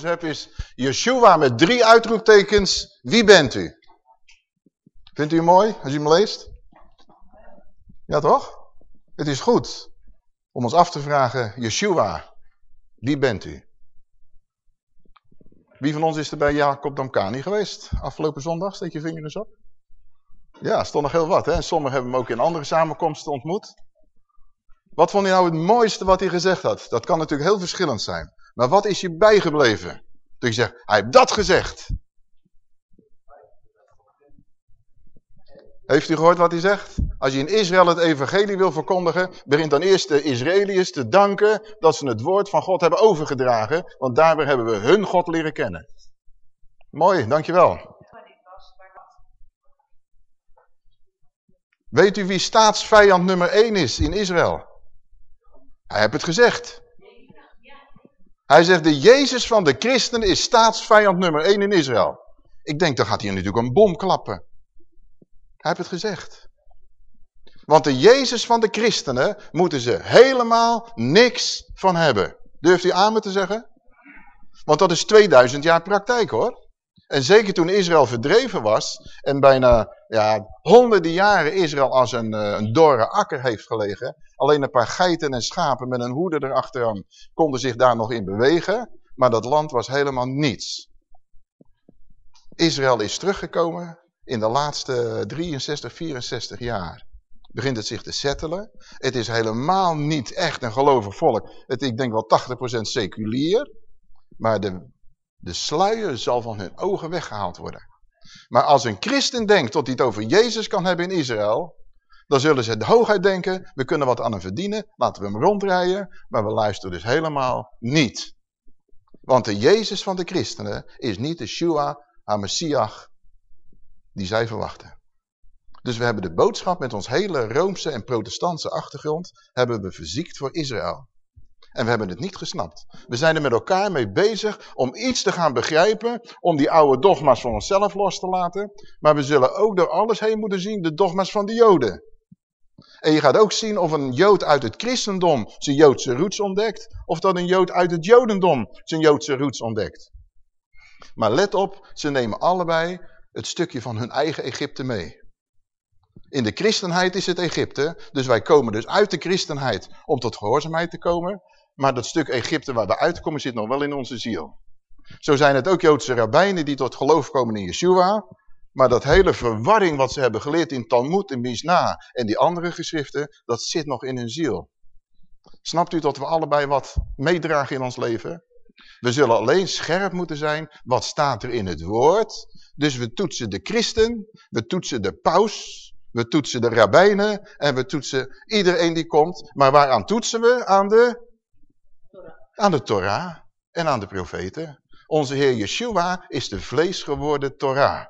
gekozen heb is Yeshua met drie uitroeptekens. Wie bent u? Vindt u mooi als u hem leest? Ja toch? Het is goed om ons af te vragen, Yeshua, wie bent u? Wie van ons is er bij Jacob Damkani geweest afgelopen zondag? Steek je vinger op. Ja, stond nog heel wat. Hè? En sommigen hebben hem ook in andere samenkomsten ontmoet. Wat vond je nou het mooiste wat hij gezegd had? Dat kan natuurlijk heel verschillend zijn. Maar wat is je bijgebleven? Toen je zegt, hij heeft dat gezegd. Heeft u gehoord wat hij zegt? Als je in Israël het evangelie wil verkondigen, begint dan eerst de Israëliërs te danken dat ze het woord van God hebben overgedragen, want daarbij hebben we hun God leren kennen. Mooi, dankjewel. Weet u wie staatsvijand nummer 1 is in Israël? Hij heeft het gezegd. Hij zegt, de Jezus van de christenen is staatsvijand nummer 1 in Israël. Ik denk, dan gaat hij natuurlijk een bom klappen. Hij heeft het gezegd. Want de Jezus van de christenen moeten ze helemaal niks van hebben. Durft u aan me te zeggen? Want dat is 2000 jaar praktijk hoor. En zeker toen Israël verdreven was en bijna ja, honderden jaren Israël als een, uh, een dorre akker heeft gelegen. Alleen een paar geiten en schapen met een hoede erachteraan konden zich daar nog in bewegen. Maar dat land was helemaal niets. Israël is teruggekomen in de laatste 63, 64 jaar. Begint het zich te settelen. Het is helemaal niet echt een gelovig volk. Het, ik denk wel 80% seculier. Maar de de sluier zal van hun ogen weggehaald worden. Maar als een christen denkt dat hij het over Jezus kan hebben in Israël, dan zullen ze de hoogheid denken, we kunnen wat aan hem verdienen, laten we hem rondrijden, maar we luisteren dus helemaal niet. Want de Jezus van de christenen is niet de Shua, haar Messias, die zij verwachten. Dus we hebben de boodschap met ons hele Roomse en protestantse achtergrond, hebben we verziekt voor Israël. En we hebben het niet gesnapt. We zijn er met elkaar mee bezig om iets te gaan begrijpen, om die oude dogma's van onszelf los te laten. Maar we zullen ook door alles heen moeten zien, de dogma's van de joden. En je gaat ook zien of een jood uit het christendom zijn joodse roots ontdekt, of dat een jood uit het jodendom zijn joodse roots ontdekt. Maar let op, ze nemen allebei het stukje van hun eigen Egypte mee. In de christenheid is het Egypte, dus wij komen dus uit de christenheid om tot gehoorzaamheid te komen. Maar dat stuk Egypte waar we uitkomen zit nog wel in onze ziel. Zo zijn het ook Joodse rabbijnen die tot geloof komen in Yeshua. Maar dat hele verwarring wat ze hebben geleerd in Talmud en Mishnah en die andere geschriften, dat zit nog in hun ziel. Snapt u dat we allebei wat meedragen in ons leven? We zullen alleen scherp moeten zijn, wat staat er in het woord. Dus we toetsen de christen, we toetsen de paus, we toetsen de rabbijnen en we toetsen iedereen die komt. Maar waaraan toetsen we? Aan de aan de Torah en aan de profeten. Onze Heer Yeshua is de vlees geworden Torah.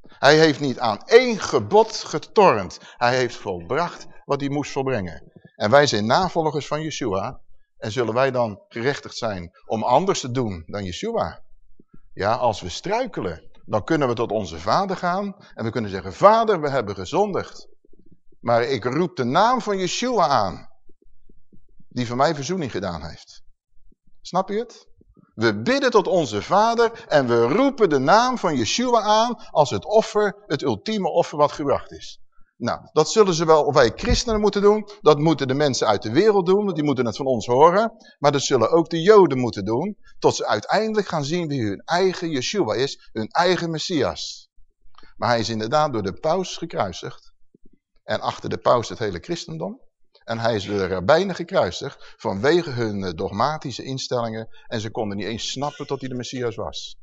Hij heeft niet aan één gebod getornd. Hij heeft volbracht wat hij moest volbrengen. En wij zijn navolgers van Yeshua. En zullen wij dan gerechtigd zijn om anders te doen dan Yeshua? Ja, als we struikelen, dan kunnen we tot onze vader gaan. En we kunnen zeggen, vader, we hebben gezondigd. Maar ik roep de naam van Yeshua aan. Die voor mij verzoening gedaan heeft. Snap je het? We bidden tot onze vader en we roepen de naam van Yeshua aan als het offer, het ultieme offer wat gebracht is. Nou, dat zullen ze wel wij christenen moeten doen. Dat moeten de mensen uit de wereld doen, want die moeten het van ons horen. Maar dat zullen ook de joden moeten doen. Tot ze uiteindelijk gaan zien wie hun eigen Yeshua is, hun eigen Messias. Maar hij is inderdaad door de paus gekruisigd. En achter de paus het hele christendom. En hij is door de rabbijnen gekruisigd vanwege hun eh, dogmatische instellingen. En ze konden niet eens snappen tot hij de Messias was.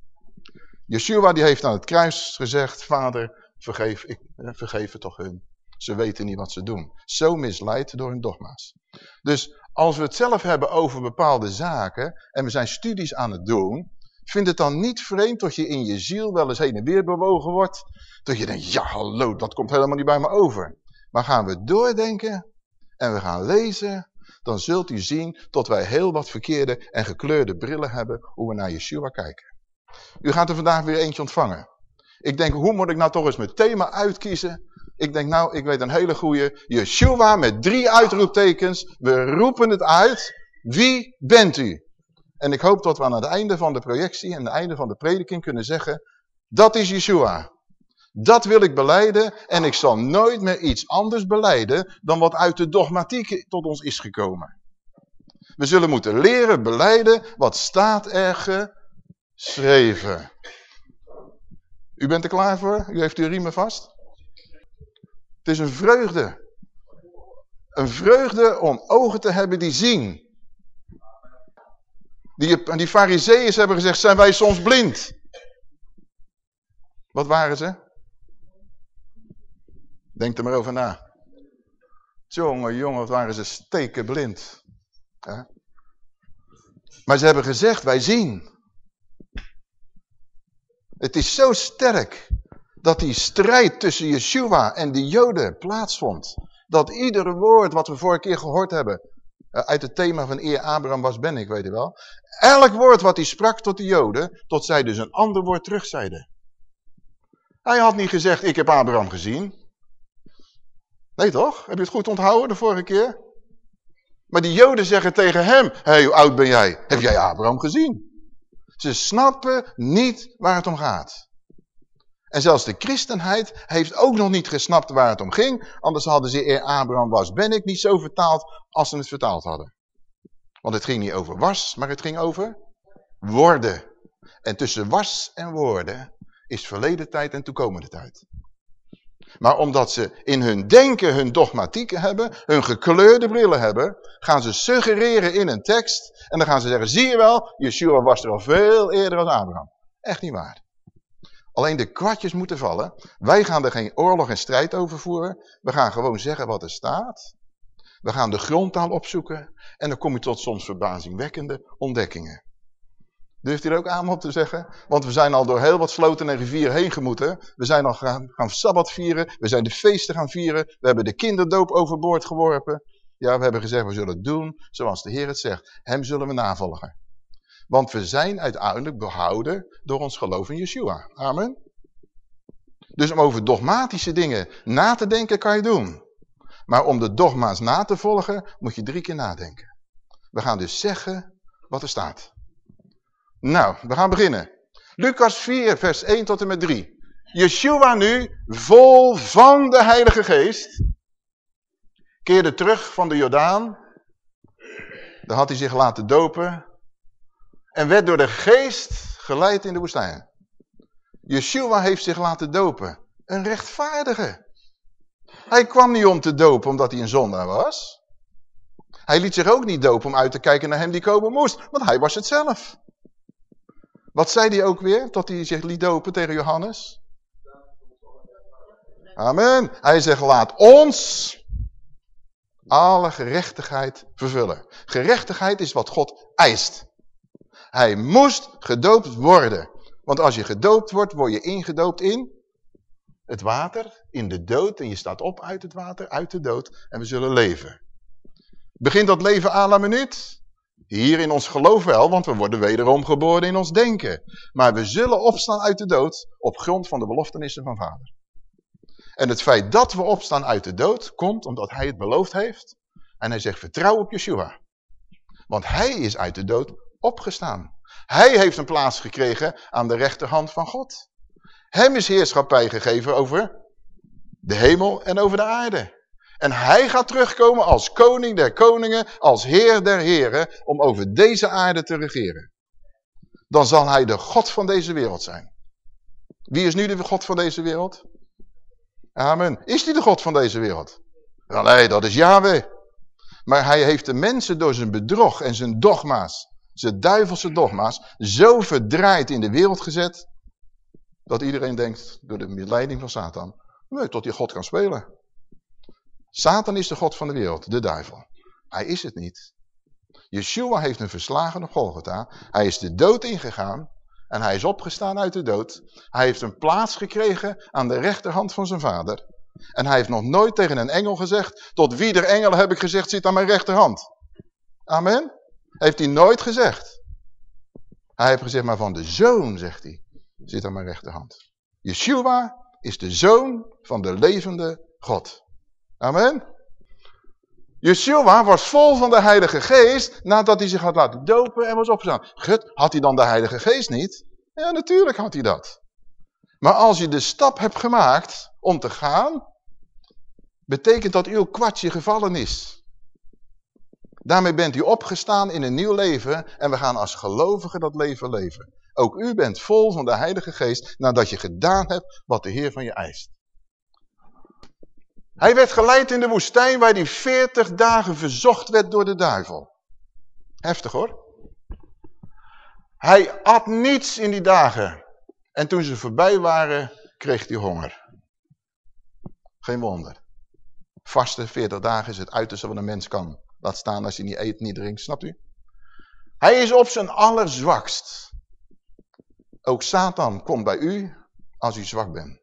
Yeshua die heeft aan het kruis gezegd, vader, vergeef, ik, vergeef het toch hun. Ze weten niet wat ze doen. Zo misleid door hun dogma's. Dus als we het zelf hebben over bepaalde zaken en we zijn studies aan het doen, vind het dan niet vreemd dat je in je ziel wel eens heen en weer bewogen wordt. Dat je denkt, ja hallo, dat komt helemaal niet bij me over. Maar gaan we doordenken, en we gaan lezen, dan zult u zien dat wij heel wat verkeerde en gekleurde brillen hebben hoe we naar Yeshua kijken. U gaat er vandaag weer eentje ontvangen. Ik denk, hoe moet ik nou toch eens mijn thema uitkiezen? Ik denk, nou, ik weet een hele goede. Yeshua met drie uitroeptekens. We roepen het uit. Wie bent u? En ik hoop dat we aan het einde van de projectie en het einde van de prediking kunnen zeggen, dat is Yeshua. Dat wil ik beleiden en ik zal nooit meer iets anders beleiden dan wat uit de dogmatiek tot ons is gekomen. We zullen moeten leren beleiden wat staat er geschreven. U bent er klaar voor? U heeft uw riemen vast? Het is een vreugde. Een vreugde om ogen te hebben die zien. Die, die hebben gezegd, zijn wij soms blind? Wat waren ze? Denk er maar over na. Jongen, jongen, wat waren ze stekenblind. Maar ze hebben gezegd, wij zien. Het is zo sterk dat die strijd tussen Yeshua en de Joden plaatsvond. Dat iedere woord wat we vorige keer gehoord hebben, eh, uit het thema van eer Abraham was ben ik, weet je wel. Elk woord wat hij sprak tot de Joden, tot zij dus een ander woord terugzeiden. Hij had niet gezegd, ik heb Abraham gezien. Nee toch? Heb je het goed onthouden de vorige keer? Maar die Joden zeggen tegen hem, hé, hey, hoe oud ben jij? Heb jij Abraham gezien? Ze snappen niet waar het om gaat. En zelfs de christenheid heeft ook nog niet gesnapt waar het om ging. Anders hadden ze eer Abraham was, ben ik niet zo vertaald als ze het vertaald hadden. Want het ging niet over was, maar het ging over worden. En tussen was en woorden is verleden tijd en toekomende tijd. Maar omdat ze in hun denken hun dogmatieken hebben, hun gekleurde brillen hebben, gaan ze suggereren in een tekst en dan gaan ze zeggen, zie je wel, Yeshua was er al veel eerder dan Abraham. Echt niet waar. Alleen de kwartjes moeten vallen. Wij gaan er geen oorlog en strijd over voeren. We gaan gewoon zeggen wat er staat. We gaan de grondtaal opzoeken. En dan kom je tot soms verbazingwekkende ontdekkingen. Durft u er ook aan op te zeggen? Want we zijn al door heel wat sloten en rivieren heen gemoeten. We zijn al gaan, gaan Sabbat vieren. We zijn de feesten gaan vieren. We hebben de kinderdoop overboord geworpen. Ja, we hebben gezegd, we zullen het doen zoals de Heer het zegt. Hem zullen we navolgen. Want we zijn uiteindelijk behouden door ons geloof in Yeshua. Amen. Dus om over dogmatische dingen na te denken kan je doen. Maar om de dogma's na te volgen moet je drie keer nadenken. We gaan dus zeggen wat er staat. Nou, we gaan beginnen. Lucas 4, vers 1 tot en met 3. Yeshua nu, vol van de Heilige Geest, keerde terug van de Jordaan. Daar had hij zich laten dopen. En werd door de Geest geleid in de woestijn. Yeshua heeft zich laten dopen. Een rechtvaardige. Hij kwam niet om te dopen omdat hij een zondaar was. Hij liet zich ook niet dopen om uit te kijken naar hem die komen moest. Want hij was het zelf. Wat zei hij ook weer, tot hij zich liet dopen tegen Johannes? Amen. Hij zegt, laat ons alle gerechtigheid vervullen. Gerechtigheid is wat God eist. Hij moest gedoopt worden. Want als je gedoopt wordt, word je ingedoopt in het water, in de dood. En je staat op uit het water, uit de dood. En we zullen leven. Begint dat leven à la minuut? Hier in ons geloof wel, want we worden wederom geboren in ons denken. Maar we zullen opstaan uit de dood op grond van de beloftenissen van vader. En het feit dat we opstaan uit de dood komt omdat hij het beloofd heeft. En hij zegt vertrouw op Yeshua. Want hij is uit de dood opgestaan. Hij heeft een plaats gekregen aan de rechterhand van God. Hem is heerschappij gegeven over de hemel en over de aarde. En hij gaat terugkomen als koning der koningen, als heer der heren, om over deze aarde te regeren. Dan zal hij de God van deze wereld zijn. Wie is nu de God van deze wereld? Amen. Is hij de God van deze wereld? Nee, dat is Yahweh. Maar hij heeft de mensen door zijn bedrog en zijn dogma's, zijn duivelse dogma's, zo verdraaid in de wereld gezet, dat iedereen denkt, door de leiding van Satan, nee, tot hij God kan spelen. Satan is de god van de wereld, de duivel. Hij is het niet. Yeshua heeft een verslagen op Golgotha. Hij is de dood ingegaan en hij is opgestaan uit de dood. Hij heeft een plaats gekregen aan de rechterhand van zijn vader. En hij heeft nog nooit tegen een engel gezegd, tot wie der engel heb ik gezegd zit aan mijn rechterhand. Amen? Heeft hij nooit gezegd. Hij heeft gezegd, maar van de zoon, zegt hij, zit aan mijn rechterhand. Yeshua is de zoon van de levende God. Amen. Yeshua was vol van de Heilige Geest nadat hij zich had laten dopen en was opgestaan. Gut, had hij dan de Heilige Geest niet? Ja, natuurlijk had hij dat. Maar als je de stap hebt gemaakt om te gaan, betekent dat uw kwartje gevallen is. Daarmee bent u opgestaan in een nieuw leven en we gaan als gelovigen dat leven leven. Ook u bent vol van de Heilige Geest nadat je gedaan hebt wat de Heer van je eist. Hij werd geleid in de woestijn waar hij 40 dagen verzocht werd door de duivel. Heftig hoor. Hij at niets in die dagen. En toen ze voorbij waren, kreeg hij honger. Geen wonder. Vaste 40 dagen is het uiterste wat een mens kan. Laat staan als hij niet eet, niet drinkt, snapt u? Hij is op zijn allerzwakst. Ook Satan komt bij u als u zwak bent.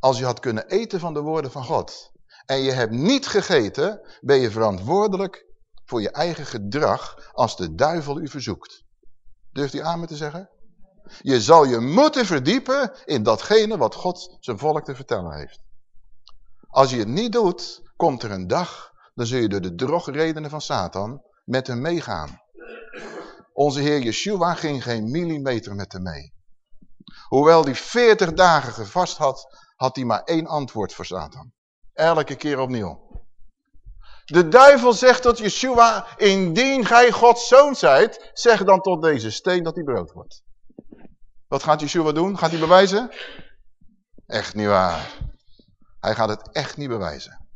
Als je had kunnen eten van de woorden van God en je hebt niet gegeten, ben je verantwoordelijk voor je eigen gedrag als de duivel u verzoekt. Durft u aan me te zeggen? Je zal je moeten verdiepen in datgene wat God zijn volk te vertellen heeft. Als je het niet doet, komt er een dag, dan zul je door de drogredenen van Satan met hem meegaan. Onze Heer Yeshua ging geen millimeter met hem mee. Hoewel hij 40 dagen gevast had, had hij maar één antwoord voor Satan. Elke keer opnieuw. De duivel zegt tot Yeshua, indien gij Gods zoon zijt, zeg dan tot deze steen dat hij brood wordt. Wat gaat Yeshua doen? Gaat hij bewijzen? Echt niet waar. Hij gaat het echt niet bewijzen.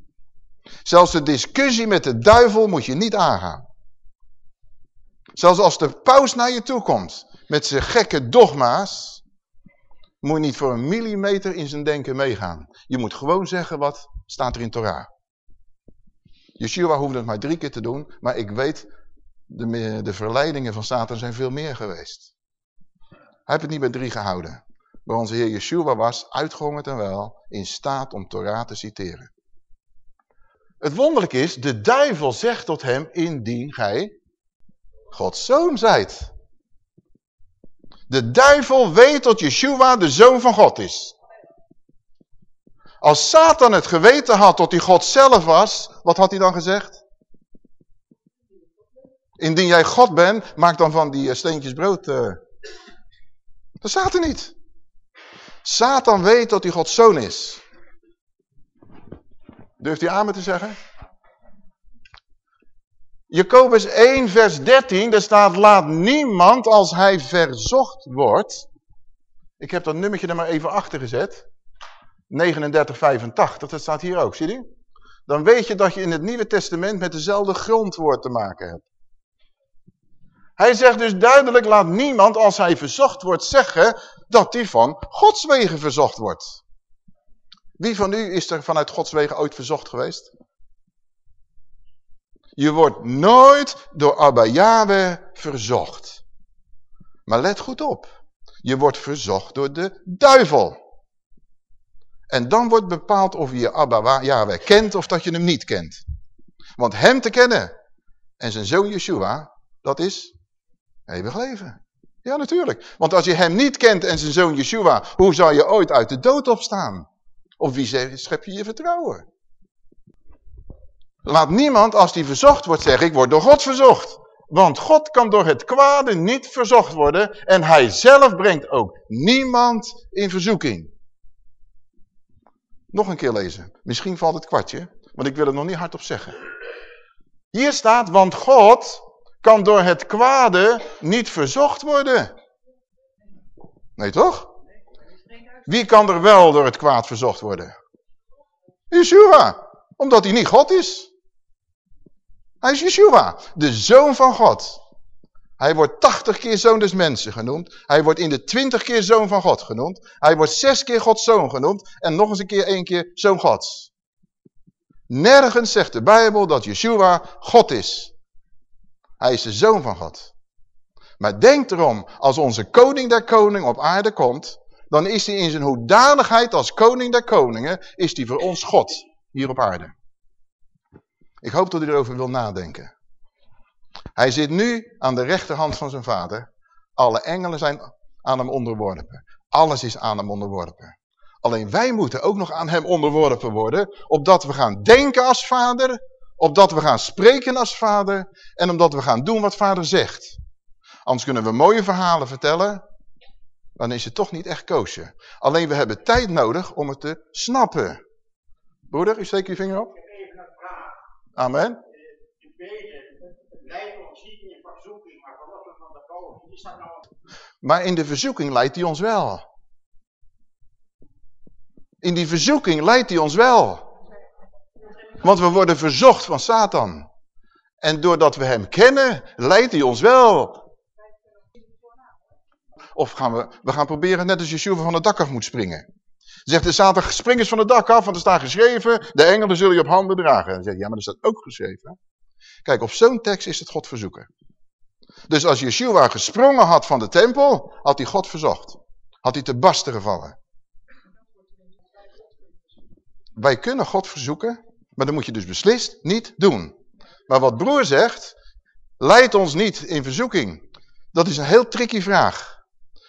Zelfs de discussie met de duivel moet je niet aangaan. Zelfs als de paus naar je toe komt met zijn gekke dogma's, moet je niet voor een millimeter in zijn denken meegaan. Je moet gewoon zeggen wat staat er in Torah. Yeshua hoefde het maar drie keer te doen, maar ik weet, de, de verleidingen van Satan zijn veel meer geweest. Hij heeft het niet bij drie gehouden. Maar onze Heer Yeshua was, uitgehongerd en wel, in staat om Torah te citeren. Het wonderlijke is, de duivel zegt tot hem, indien gij Gods zoon zijt. De duivel weet dat Yeshua de zoon van God is. Als Satan het geweten had dat hij God zelf was, wat had hij dan gezegd? Indien jij God bent, maak dan van die eh, steentjes brood. Uh... Dat staat er niet. Satan weet dat hij Gods zoon is. Durft hij aan me te zeggen? Jacobus 1 vers 13, daar staat, laat niemand als hij verzocht wordt. Ik heb dat nummertje er maar even achter gezet. 3985, dat staat hier ook, zie je? Dan weet je dat je in het Nieuwe Testament met dezelfde grondwoord te maken hebt. Hij zegt dus duidelijk, laat niemand als hij verzocht wordt zeggen dat hij van Gods wegen verzocht wordt. Wie van u is er vanuit Gods wegen ooit verzocht geweest? Je wordt nooit door Abba Yahweh verzocht. Maar let goed op. Je wordt verzocht door de duivel. En dan wordt bepaald of je Abba Yahweh kent of dat je hem niet kent. Want hem te kennen en zijn zoon Yeshua, dat is eeuwig leven. Ja, natuurlijk. Want als je hem niet kent en zijn zoon Yeshua, hoe zou je ooit uit de dood opstaan? Of wie schep je je vertrouwen? Laat niemand, als die verzocht wordt, zeggen, ik word door God verzocht. Want God kan door het kwade niet verzocht worden en hij zelf brengt ook niemand in verzoeking. Nog een keer lezen. Misschien valt het kwartje, want ik wil het nog niet hardop zeggen. Hier staat, want God kan door het kwade niet verzocht worden. Nee toch? Wie kan er wel door het kwaad verzocht worden? Yeshua, omdat hij niet God is. Hij is Yeshua, de zoon van God. Hij wordt 80 keer zoon des mensen genoemd. Hij wordt in de 20 keer zoon van God genoemd. Hij wordt zes keer Gods zoon genoemd. En nog eens een keer één keer zoon Gods. Nergens zegt de Bijbel dat Yeshua God is. Hij is de zoon van God. Maar denk erom, als onze koning der koning op aarde komt, dan is hij in zijn hoedanigheid als koning der koningen, is hij voor ons God hier op aarde. Ik hoop dat u erover wil nadenken. Hij zit nu aan de rechterhand van zijn vader. Alle engelen zijn aan hem onderworpen. Alles is aan hem onderworpen. Alleen wij moeten ook nog aan hem onderworpen worden, opdat we gaan denken als vader, Opdat we gaan spreken als vader en omdat we gaan doen wat vader zegt. Anders kunnen we mooie verhalen vertellen, dan is het toch niet echt koosje. Alleen we hebben tijd nodig om het te snappen. Broeder, u steekt uw vinger op. Ik heb even een vraag. Amen. De beden leiden ons niet in verzoeking, maar verlossen van de boven. Is dat nou... Maar in de verzoeking leidt hij ons wel. In die verzoeking leidt hij ons wel. Want we worden verzocht van Satan. En doordat we hem kennen, leidt hij ons wel. Of gaan we, we gaan proberen net als Yeshua van het dak af moet springen. Zegt de Satan, spring eens van het dak af, want er staat geschreven, de engelen zullen je op handen dragen. En dan zegt ja, maar er staat ook geschreven. Kijk, op zo'n tekst is het God verzoeken. Dus als Yeshua gesprongen had van de tempel, had hij God verzocht. Had hij te basten gevallen. Wij kunnen God verzoeken, maar dan moet je dus beslist niet doen. Maar wat broer zegt, leidt ons niet in verzoeking. Dat is een heel tricky vraag.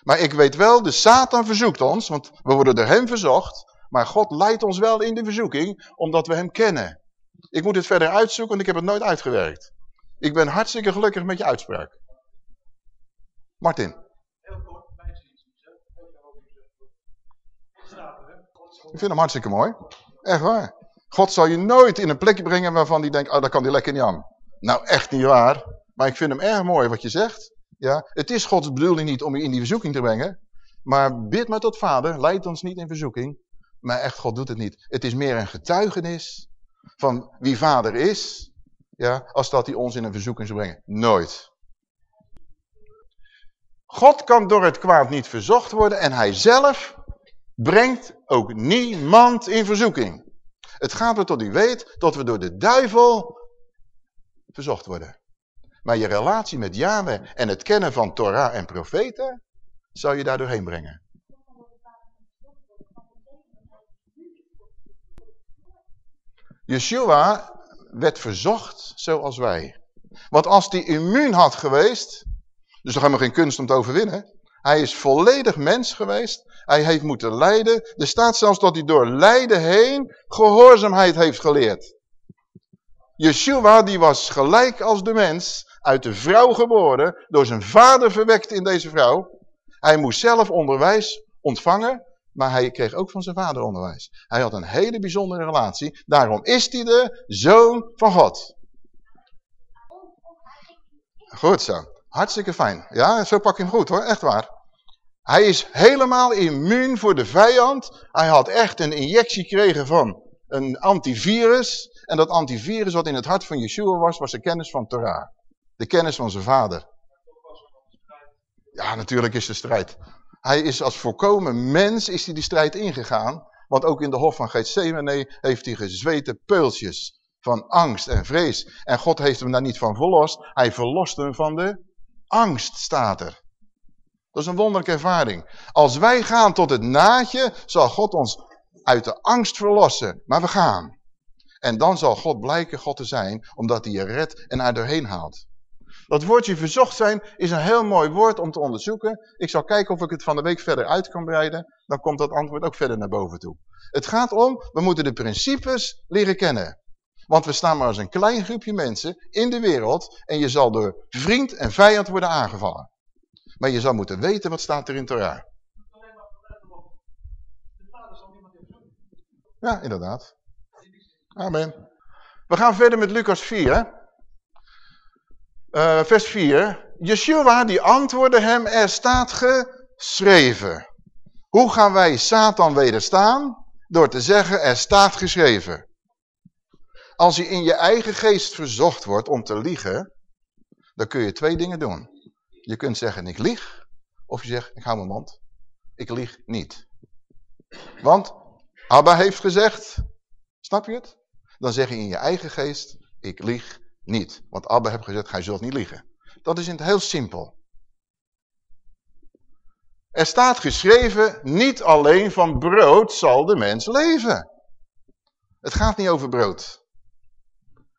Maar ik weet wel, de Satan verzoekt ons, want we worden door hem verzocht. Maar God leidt ons wel in de verzoeking, omdat we hem kennen. Ik moet het verder uitzoeken, want ik heb het nooit uitgewerkt. Ik ben hartstikke gelukkig met je uitspraak. Martin. Heel kort, Ik vind hem hartstikke mooi. Echt waar. God zal je nooit in een plekje brengen waarvan hij denkt, oh, daar kan hij lekker niet aan. Nou, echt niet waar. Maar ik vind hem erg mooi wat je zegt. Ja, het is Gods bedoeling niet om je in die verzoeking te brengen. Maar bid maar tot vader, leid ons niet in verzoeking. Maar echt, God doet het niet. Het is meer een getuigenis van wie vader is. Ja, als dat hij ons in een verzoeking zou brengen. Nooit. God kan door het kwaad niet verzocht worden en hij zelf brengt ook niemand in verzoeking. Het gaat er tot u weet dat we door de duivel verzocht worden. Maar je relatie met Yahweh en het kennen van Torah en profeten, zal je daar doorheen brengen. Yeshua werd verzocht zoals wij. Want als hij immuun had geweest, dus toch helemaal geen kunst om te overwinnen. Hij is volledig mens geweest. Hij heeft moeten lijden. Er staat zelfs dat hij door lijden heen gehoorzaamheid heeft geleerd. Yeshua die was gelijk als de mens uit de vrouw geboren, door zijn vader verwekt in deze vrouw. Hij moest zelf onderwijs ontvangen, maar hij kreeg ook van zijn vader onderwijs. Hij had een hele bijzondere relatie, daarom is hij de zoon van God. Goed zo, hartstikke fijn. Ja, zo pak je hem goed hoor, echt waar. Hij is helemaal immuun voor de vijand. Hij had echt een injectie gekregen van een antivirus. En dat antivirus wat in het hart van Yeshua was, was de kennis van Torah. De kennis van zijn vader. Ja, natuurlijk is er strijd. Hij is als volkomen mens is hij die strijd ingegaan. Want ook in de hof van Gethsemane heeft hij gezweten peultjes van angst en vrees. En God heeft hem daar niet van verlost. Hij verlost hem van de angst, staat er. Dat is een wonderlijke ervaring. Als wij gaan tot het naadje, zal God ons uit de angst verlossen. Maar we gaan. En dan zal God blijken God te zijn, omdat hij je redt en er doorheen haalt. Dat woordje verzocht zijn is een heel mooi woord om te onderzoeken. Ik zal kijken of ik het van de week verder uit kan breiden. Dan komt dat antwoord ook verder naar boven toe. Het gaat om, we moeten de principes leren kennen. Want we staan maar als een klein groepje mensen in de wereld. En je zal door vriend en vijand worden aangevallen. Maar je zal moeten weten wat staat er in Torah. Ja, inderdaad. Amen. We gaan verder met Lucas 4. Uh, vers 4. Yeshua die antwoordde hem, er staat geschreven. Hoe gaan wij Satan wederstaan? Door te zeggen, er staat geschreven. Als je in je eigen geest verzocht wordt om te liegen, dan kun je twee dingen doen. Je kunt zeggen, ik lieg. Of je zegt, ik hou mijn mond. Ik lieg niet. Want Abba heeft gezegd, snap je het? Dan zeg je in je eigen geest, ik lieg niet. Want Abba heeft gezegd, gij zult niet liegen. Dat is heel simpel. Er staat geschreven, niet alleen van brood zal de mens leven. Het gaat niet over brood.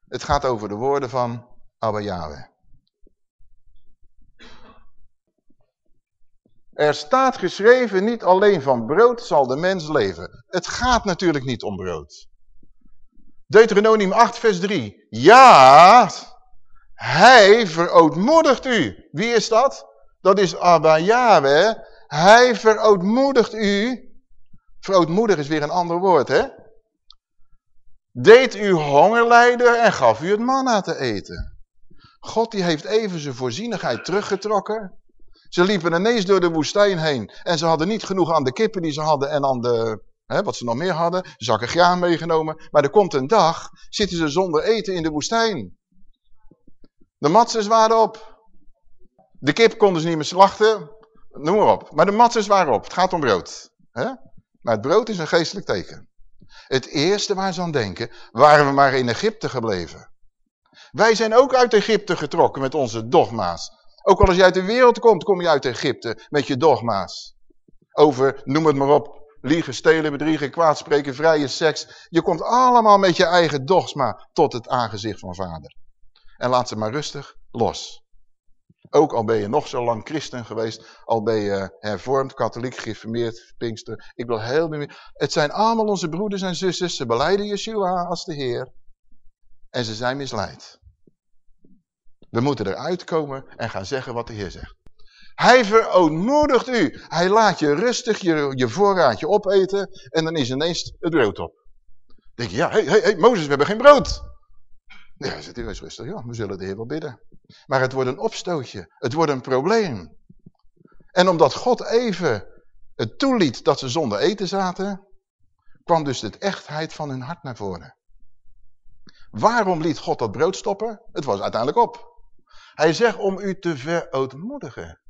Het gaat over de woorden van Abba Yahweh. Er staat geschreven, niet alleen van brood zal de mens leven. Het gaat natuurlijk niet om brood. Deuteronomium 8 vers 3. Ja, hij verootmoedigt u. Wie is dat? Dat is Abba Yahweh. Hij verootmoedigt u. Verootmoedig is weer een ander woord, hè? Deed u honger lijden en gaf u het manna te eten. God die heeft even zijn voorzienigheid teruggetrokken. Ze liepen ineens door de woestijn heen. En ze hadden niet genoeg aan de kippen die ze hadden en aan de, hè, wat ze nog meer hadden. Zakken graan meegenomen. Maar er komt een dag, zitten ze zonder eten in de woestijn. De matzes waren op. De kip konden ze niet meer slachten. Noem maar op. Maar de matzes waren op. Het gaat om brood. Hè? Maar het brood is een geestelijk teken. Het eerste waar ze aan denken, waren we maar in Egypte gebleven. Wij zijn ook uit Egypte getrokken met onze dogma's. Ook al als je uit de wereld komt, kom je uit Egypte met je dogma's. Over, noem het maar op, liegen, stelen, bedriegen, kwaadspreken, vrije seks. Je komt allemaal met je eigen dogma tot het aangezicht van vader. En laat ze maar rustig los. Ook al ben je nog zo lang christen geweest, al ben je hervormd, katholiek, geïnformeerd, pinkster. Ik wil heel meer. Het zijn allemaal onze broeders en zusters. Ze beleiden Yeshua als de Heer. En ze zijn misleid. We moeten eruit komen en gaan zeggen wat de Heer zegt. Hij verootmoedigt u. Hij laat je rustig je, je voorraadje opeten en dan is ineens het brood op. Dan denk je, ja, hé, hey, hey, Mozes, we hebben geen brood. Ja, zit u eens rustig. Ja, we zullen de Heer wel bidden. Maar het wordt een opstootje. Het wordt een probleem. En omdat God even het toeliet dat ze zonder eten zaten, kwam dus de echtheid van hun hart naar voren. Waarom liet God dat brood stoppen? Het was uiteindelijk op. Hij zegt om u te verootmoedigen.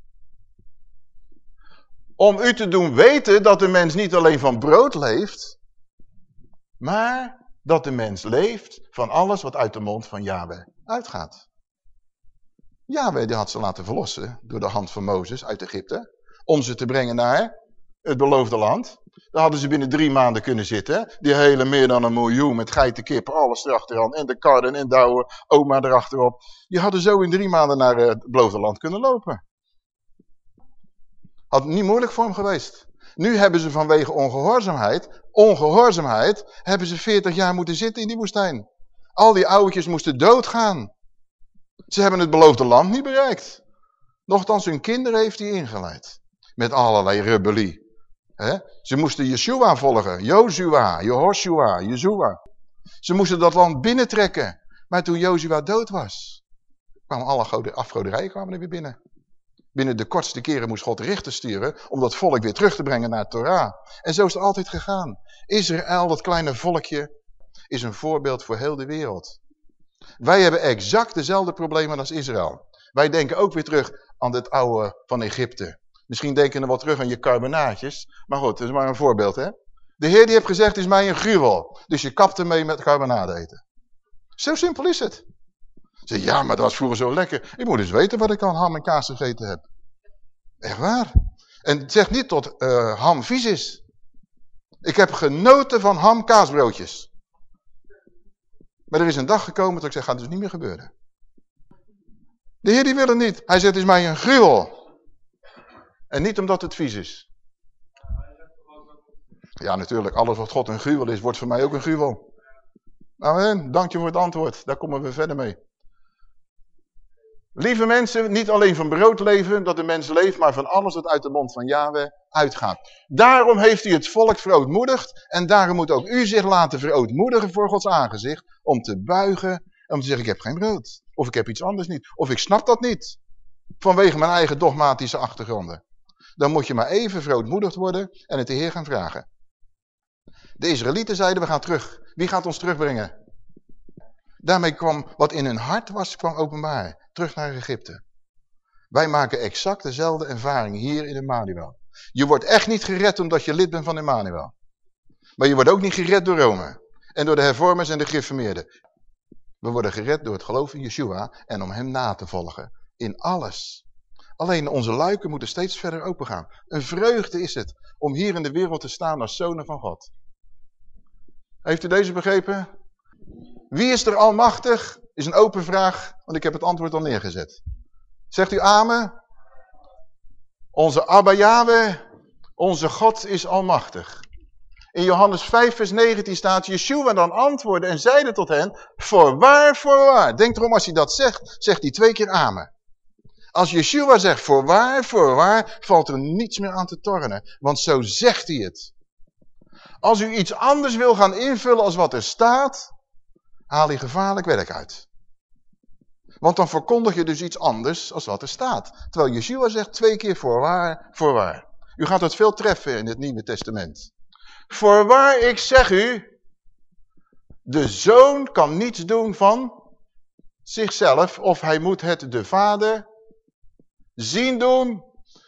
Om u te doen weten dat de mens niet alleen van brood leeft, maar dat de mens leeft van alles wat uit de mond van Yahweh uitgaat. Yahweh die had ze laten verlossen door de hand van Mozes uit Egypte. Om ze te brengen naar het beloofde land. Daar hadden ze binnen drie maanden kunnen zitten. Die hele meer dan een miljoen met geiten, kippen, alles erachteraan. En de karren en douwen, oma erachterop. Die hadden zo in drie maanden naar het beloofde land kunnen lopen. Had niet moeilijk voor hem geweest. Nu hebben ze vanwege ongehoorzaamheid, ongehoorzaamheid, hebben ze 40 jaar moeten zitten in die woestijn. Al die oudjes moesten doodgaan. Ze hebben het beloofde land niet bereikt. Nochtans hun kinderen heeft hij ingeleid. Met allerlei rebellie. Ze moesten Yeshua volgen. Jozua, Jehoshua, Jezua. Ze moesten dat land binnentrekken. Maar toen Jozua dood was, kwamen alle afgoderijen kwamen er weer binnen. Binnen de kortste keren moest God richten sturen om dat volk weer terug te brengen naar Torah. En zo is het altijd gegaan. Israël, dat kleine volkje, is een voorbeeld voor heel de wereld. Wij hebben exact dezelfde problemen als Israël. Wij denken ook weer terug aan het oude van Egypte. Misschien denken we wel terug aan je carbonaatjes. Maar goed, dat is maar een voorbeeld, hè. De Heer die heeft gezegd, is mij een gruwel. Dus je kapt ermee met carbonaat eten. Zo simpel is het. Zeg, ja, maar dat was vroeger zo lekker. Ik moet eens weten wat ik aan ham en kaas gegeten heb. Echt waar. En zeg niet tot uh, ham vies is. Ik heb genoten van ham kaasbroodjes. Maar er is een dag gekomen dat ik zeg, gaat dus niet meer gebeuren. De Heer die wil het niet. Hij zegt, het is mij een gruwel. En niet omdat het vies is. Ja, natuurlijk. Alles wat God een gruwel is, wordt voor mij ook een gruwel. Amen. Dank je voor het antwoord. Daar komen we verder mee. Lieve mensen, niet alleen van brood leven, dat de mens leeft, maar van alles wat uit de mond van Yahweh uitgaat. Daarom heeft hij het volk verootmoedigd en daarom moet ook u zich laten verootmoedigen voor Gods aangezicht, om te buigen en om te zeggen, ik heb geen brood. Of ik heb iets anders niet. Of ik snap dat niet. Vanwege mijn eigen dogmatische achtergronden. Dan moet je maar even verootmoedigd worden en het de Heer gaan vragen. De Israëlieten zeiden, we gaan terug. Wie gaat ons terugbrengen? Daarmee kwam wat in hun hart was, kwam openbaar. Terug naar Egypte. Wij maken exact dezelfde ervaring hier in Emmanuel. Je wordt echt niet gered omdat je lid bent van Emmanuel. Maar je wordt ook niet gered door Rome. En door de hervormers en de gereformeerden. We worden gered door het geloof in Yeshua en om hem na te volgen. In alles. Alleen onze luiken moeten steeds verder opengaan. Een vreugde is het om hier in de wereld te staan als zonen van God. Heeft u deze begrepen? Wie is er almachtig? Is een open vraag, want ik heb het antwoord al neergezet. Zegt u amen? Onze Abba Yahweh, onze God is almachtig. In Johannes 5 vers 19 staat, Yeshua dan antwoordde en zeide tot hen, voorwaar, voorwaar. Denk erom, als hij dat zegt, zegt hij twee keer amen. Als Yeshua zegt voorwaar, voorwaar, valt er niets meer aan te tornen. Want zo zegt hij het. Als u iets anders wil gaan invullen als wat er staat, haal je gevaarlijk werk uit. Want dan verkondig je dus iets anders als wat er staat. Terwijl Yeshua zegt twee keer voorwaar, voorwaar. U gaat het veel treffen in het Nieuwe Testament. Voorwaar, ik zeg u, de zoon kan niets doen van zichzelf of hij moet het de vader zien doen.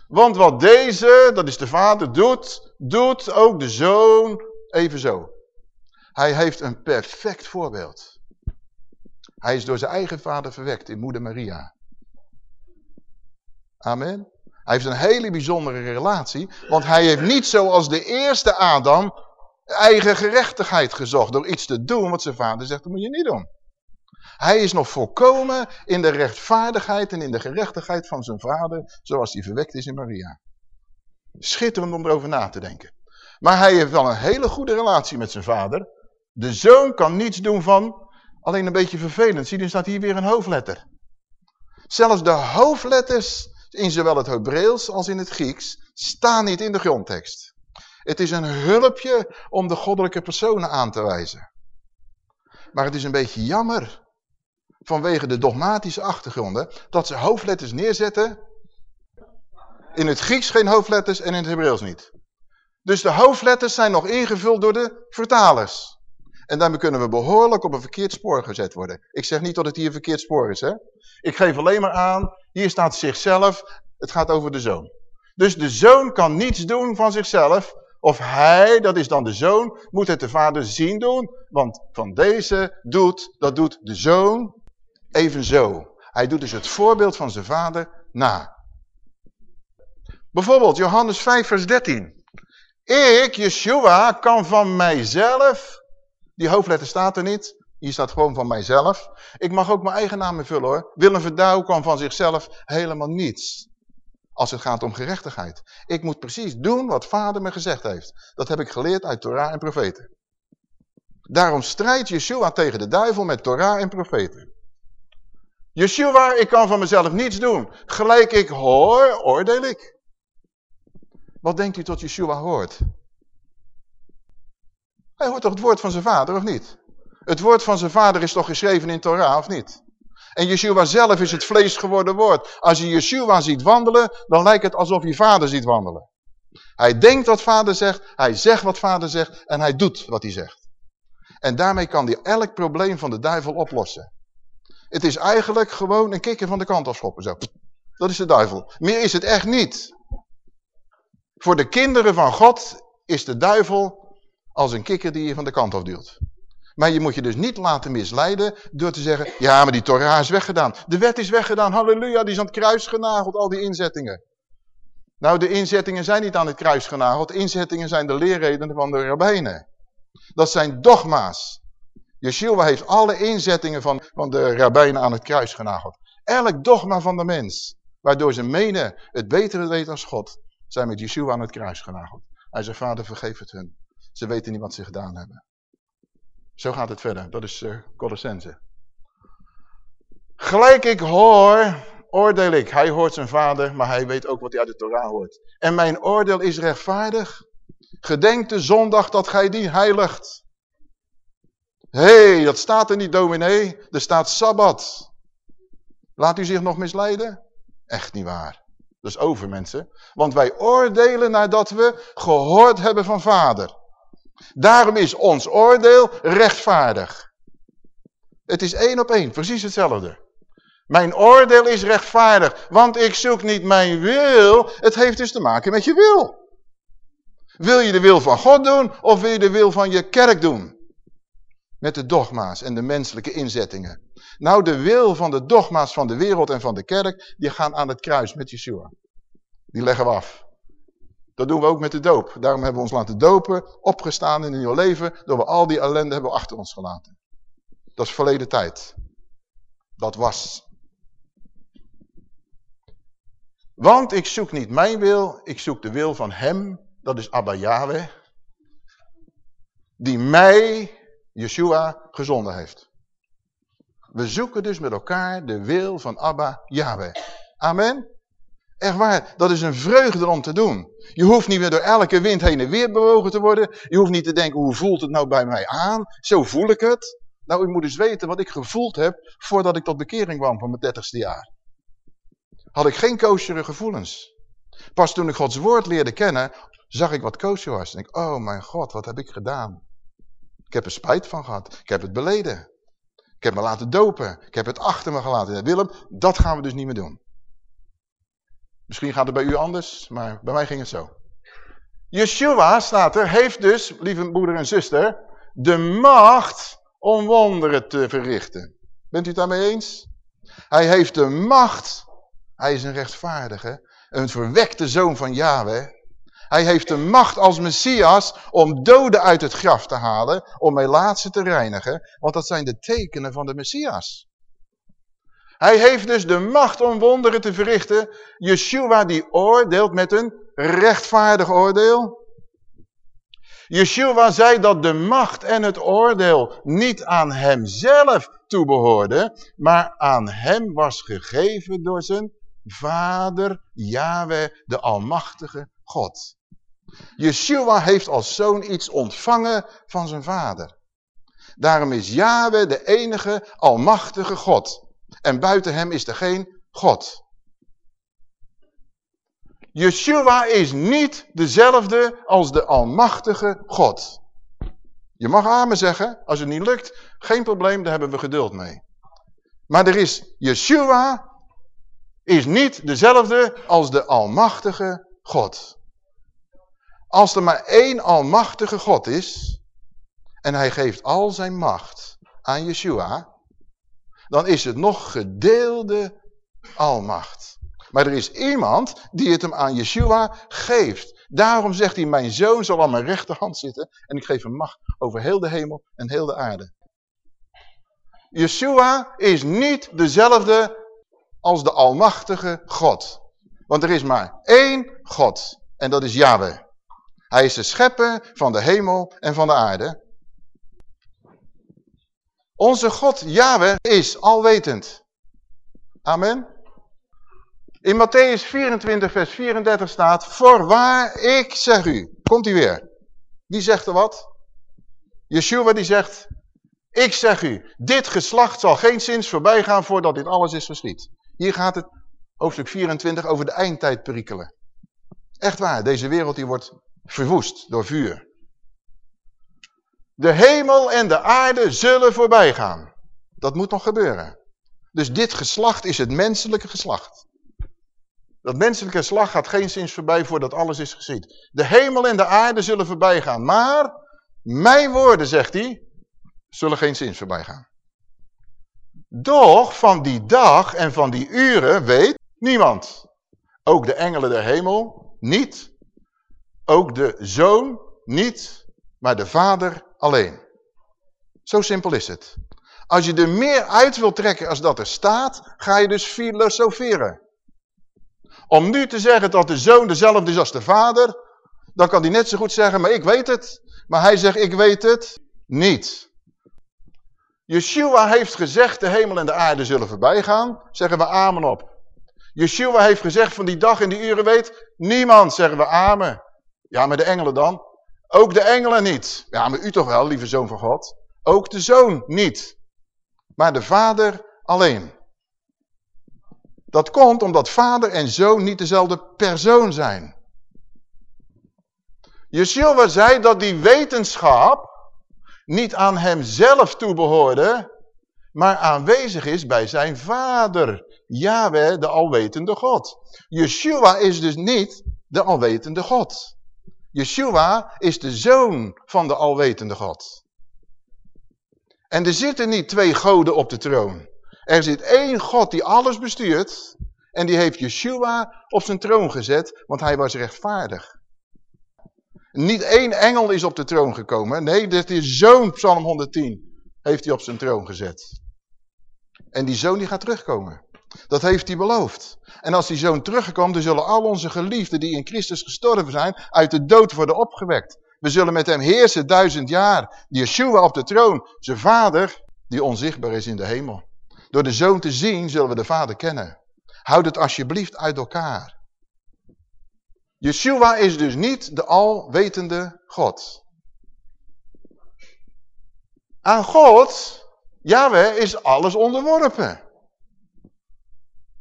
Want wat deze, dat is de vader, doet, doet ook de zoon evenzo. Hij heeft een perfect voorbeeld. Hij is door zijn eigen vader verwekt in moeder Maria. Amen. Hij heeft een hele bijzondere relatie, want hij heeft niet zoals de eerste Adam eigen gerechtigheid gezocht door iets te doen wat zijn vader zegt, dat moet je niet doen. Hij is nog volkomen in de rechtvaardigheid en in de gerechtigheid van zijn vader, zoals hij verwekt is in Maria. Schitterend om erover na te denken. Maar hij heeft wel een hele goede relatie met zijn vader. De zoon kan niets doen van, alleen een beetje vervelend. Zie, dan staat hier weer een hoofdletter. Zelfs de hoofdletters in zowel het Hebreeuws als in het Grieks staan niet in de grondtekst. Het is een hulpje om de goddelijke personen aan te wijzen. Maar het is een beetje jammer, vanwege de dogmatische achtergronden, dat ze hoofdletters neerzetten. In het Grieks geen hoofdletters en in het Hebreeuws niet. Dus de hoofdletters zijn nog ingevuld door de vertalers. En daarmee kunnen we behoorlijk op een verkeerd spoor gezet worden. Ik zeg niet dat het hier een verkeerd spoor is. Hè? Ik geef alleen maar aan, hier staat zichzelf, het gaat over de zoon. Dus de zoon kan niets doen van zichzelf. Of hij, dat is dan de zoon, moet het de vader zien doen. Want van deze doet, dat doet de zoon evenzo. Hij doet dus het voorbeeld van zijn vader na. Bijvoorbeeld Johannes 5 vers 13. Ik, Yeshua, kan van mijzelf die hoofdletter staat er niet. Hier staat gewoon van mijzelf. Ik mag ook mijn eigen naam invullen hoor. Willem Verdouw kan van zichzelf helemaal niets. Als het gaat om gerechtigheid. Ik moet precies doen wat vader me gezegd heeft. Dat heb ik geleerd uit Torah en profeten. Daarom strijdt Yeshua tegen de duivel met Torah en profeten. Yeshua, ik kan van mezelf niets doen. Gelijk ik hoor, oordeel ik. Wat denkt u tot Yeshua hoort? Hij hoort toch het woord van zijn vader, of niet? Het woord van zijn vader is toch geschreven in Torah, of niet? En Yeshua zelf is het vlees geworden woord. Als je Yeshua ziet wandelen, dan lijkt het alsof je vader ziet wandelen. Hij denkt wat vader zegt, hij zegt wat vader zegt en hij doet wat hij zegt. En daarmee kan hij elk probleem van de duivel oplossen. Het is eigenlijk gewoon een kikker van de kant afschoppen. Zo. Dat is de duivel. Meer is het echt niet. Voor de kinderen van God is de duivel als een kikker die je van de kant af duwt. Maar je moet je dus niet laten misleiden door te zeggen, ja, maar die Torah is weggedaan. De wet is weggedaan, halleluja, die is aan het kruis genageld, al die inzettingen. Nou, de inzettingen zijn niet aan het kruis genageld, inzettingen zijn de leerredenen van de rabbijnen. Dat zijn dogma's. Yeshua heeft alle inzettingen van, van de rabbijnen aan het kruis genageld. Elk dogma van de mens, waardoor ze menen het betere weten als God, zijn met Yeshua aan het kruis genageld. Hij zegt, vader vergeef het hun. Ze weten niet wat ze gedaan hebben. Zo gaat het verder. Dat is uh, Colossense. Gelijk ik hoor, oordeel ik. Hij hoort zijn vader, maar hij weet ook wat hij uit de Torah hoort. En mijn oordeel is rechtvaardig. Gedenk de zondag dat gij die heiligt. Hé, hey, dat staat er niet, dominee. Er staat Sabbat. Laat u zich nog misleiden? Echt niet waar. Dat is over, mensen. Want wij oordelen nadat we gehoord hebben van vader. Daarom is ons oordeel rechtvaardig. Het is één op één, precies hetzelfde. Mijn oordeel is rechtvaardig, want ik zoek niet mijn wil. Het heeft dus te maken met je wil. Wil je de wil van God doen of wil je de wil van je kerk doen? Met de dogma's en de menselijke inzettingen. Nou, de wil van de dogma's van de wereld en van de kerk, die gaan aan het kruis met Yeshua. Die leggen we af. Dat doen we ook met de doop. Daarom hebben we ons laten dopen, opgestaan in een nieuw leven, door we al die ellende hebben achter ons gelaten. Dat is verleden tijd. Dat was. Want ik zoek niet mijn wil, ik zoek de wil van hem, dat is Abba Yahweh. die mij, Yeshua, gezonden heeft. We zoeken dus met elkaar de wil van Abba Yahweh. Amen. Echt waar, dat is een vreugde om te doen. Je hoeft niet meer door elke wind heen en weer bewogen te worden. Je hoeft niet te denken, hoe voelt het nou bij mij aan? Zo voel ik het. Nou, u moet eens weten wat ik gevoeld heb voordat ik tot bekering kwam van mijn dertigste jaar. Had ik geen koosjere gevoelens. Pas toen ik Gods woord leerde kennen, zag ik wat koosje was. En ik, oh mijn God, wat heb ik gedaan? Ik heb er spijt van gehad. Ik heb het beleden. Ik heb me laten dopen. Ik heb het achter me gelaten. Willem, dat gaan we dus niet meer doen. Misschien gaat het bij u anders, maar bij mij ging het zo. Yeshua, staat er, heeft dus, lieve broeder en zuster, de macht om wonderen te verrichten. Bent u het daarmee eens? Hij heeft de macht. Hij is een rechtvaardige, een verwekte zoon van Yahweh. Hij heeft de macht als Messias om doden uit het graf te halen, om melaatse te reinigen, want dat zijn de tekenen van de Messias. Hij heeft dus de macht om wonderen te verrichten. Yeshua die oordeelt met een rechtvaardig oordeel. Yeshua zei dat de macht en het oordeel niet aan hemzelf toebehoorden, maar aan hem was gegeven door zijn vader Yahweh, de almachtige God. Yeshua heeft als zoon iets ontvangen van zijn vader. Daarom is Yahweh de enige almachtige God. En buiten hem is er geen God. Yeshua is niet dezelfde als de almachtige God. Je mag amen zeggen, als het niet lukt, geen probleem, daar hebben we geduld mee. Maar er is, Yeshua is niet dezelfde als de almachtige God. Als er maar één almachtige God is, en hij geeft al zijn macht aan Yeshua, dan is het nog gedeelde almacht. Maar er is iemand die het hem aan Yeshua geeft. Daarom zegt hij, mijn zoon zal aan mijn rechterhand zitten en ik geef hem macht over heel de hemel en heel de aarde. Yeshua is niet dezelfde als de almachtige God. Want er is maar één God en dat is Yahweh. Hij is de schepper van de hemel en van de aarde. Onze God, Yahweh, is alwetend. Amen. In Matthäus 24, vers 34 staat, voorwaar, ik zeg u. Komt hij weer. Wie zegt er wat? Yeshua die zegt, ik zeg u, dit geslacht zal geen zins voorbij gaan voordat dit alles is geschied. Hier gaat het, hoofdstuk 24, over de eindtijdperikelen. Echt waar, deze wereld die wordt verwoest door vuur. De hemel en de aarde zullen voorbij gaan. Dat moet nog gebeuren. Dus dit geslacht is het menselijke geslacht. Dat menselijke geslacht gaat geen zins voorbij voordat alles is geschied. De hemel en de aarde zullen voorbij gaan. Maar mijn woorden, zegt hij, zullen geen zins voorbij gaan. Doch van die dag en van die uren weet niemand. Ook de engelen der hemel niet. Ook de zoon niet, maar de vader alleen. Zo simpel is het. Als je er meer uit wil trekken als dat er staat, ga je dus filosoferen. Om nu te zeggen dat de zoon dezelfde is als de vader, dan kan hij net zo goed zeggen, maar ik weet het. Maar hij zegt, ik weet het niet. Yeshua heeft gezegd, de hemel en de aarde zullen voorbij gaan. Zeggen we amen op. Yeshua heeft gezegd, van die dag en die uren weet niemand, zeggen we amen. Ja, maar de engelen dan? Ook de engelen niet. Ja, maar u toch wel, lieve zoon van God. Ook de zoon niet. Maar de vader alleen. Dat komt omdat vader en zoon niet dezelfde persoon zijn. Yeshua zei dat die wetenschap niet aan hemzelf toebehoorde, maar aanwezig is bij zijn vader. Yahweh, de alwetende God. Yeshua is dus niet de alwetende God. Yeshua is de zoon van de alwetende God. En er zitten niet twee goden op de troon. Er zit één God die alles bestuurt. En die heeft Yeshua op zijn troon gezet, want hij was rechtvaardig. Niet één engel is op de troon gekomen. Nee, dit is zoon, Psalm 110, heeft hij op zijn troon gezet. En die zoon die gaat terugkomen. Dat heeft hij beloofd. En als die zoon terugkomt, dan zullen al onze geliefden die in Christus gestorven zijn, uit de dood worden opgewekt. We zullen met hem heersen duizend jaar. Yeshua op de troon, zijn vader, die onzichtbaar is in de hemel. Door de zoon te zien zullen we de vader kennen. Houd het alsjeblieft uit elkaar. Yeshua is dus niet de alwetende God. Aan God, Yahweh, is alles onderworpen.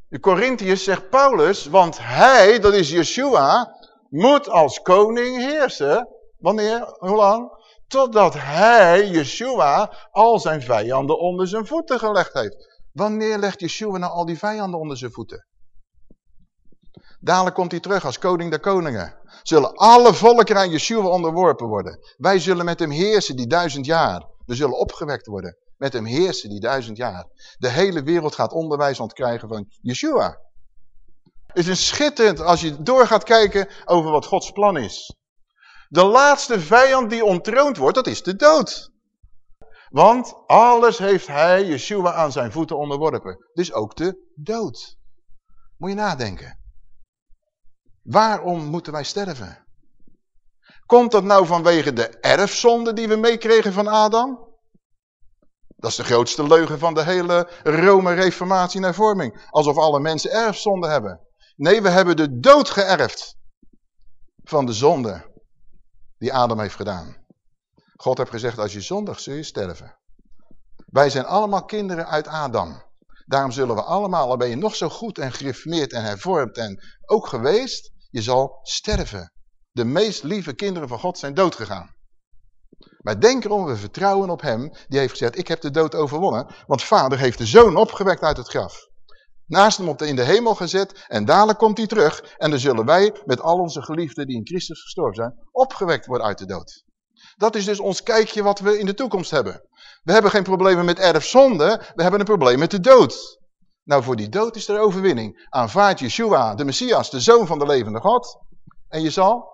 De Corinthiërs zegt Paulus, want hij, dat is Yeshua, moet als koning heersen. Wanneer? Hoe lang? Totdat hij, Yeshua, al zijn vijanden onder zijn voeten gelegd heeft. Wanneer legt Yeshua nou al die vijanden onder zijn voeten? Dadelijk komt hij terug als koning der koningen. Zullen alle volkeren aan Yeshua onderworpen worden. Wij zullen met hem heersen die duizend jaar. We zullen opgewekt worden. Met hem heersen die duizend jaar. De hele wereld gaat onderwijs ontkrijgen van Yeshua. Het is een schitterend als je door gaat kijken over wat Gods plan is. De laatste vijand die ontroond wordt, dat is de dood. Want alles heeft hij, Yeshua, aan zijn voeten onderworpen. Dus ook de dood. Moet je nadenken. Waarom moeten wij sterven? Komt dat nou vanwege de erfzonde die we meekregen van Adam? Dat is de grootste leugen van de hele Rome-reformatie en vorming. Alsof alle mensen erfzonde hebben. Nee, we hebben de dood geërfd van de zonde die Adam heeft gedaan. God heeft gezegd, als je zondigt zul je sterven. Wij zijn allemaal kinderen uit Adam. Daarom zullen we allemaal, al ben je nog zo goed en gereformeerd en hervormd en ook geweest, je zal sterven. De meest lieve kinderen van God zijn doodgegaan. Maar denk erom, we vertrouwen op hem. Die heeft gezegd, ik heb de dood overwonnen. Want vader heeft de zoon opgewekt uit het graf. Naast hem op de, in de hemel gezet. En dadelijk komt hij terug. En dan zullen wij met al onze geliefden die in Christus gestorven zijn. Opgewekt worden uit de dood. Dat is dus ons kijkje wat we in de toekomst hebben. We hebben geen problemen met erfzonde. We hebben een probleem met de dood. Nou, voor die dood is er overwinning. Aanvaard Yeshua, de Messias, de Zoon van de levende God. En je zal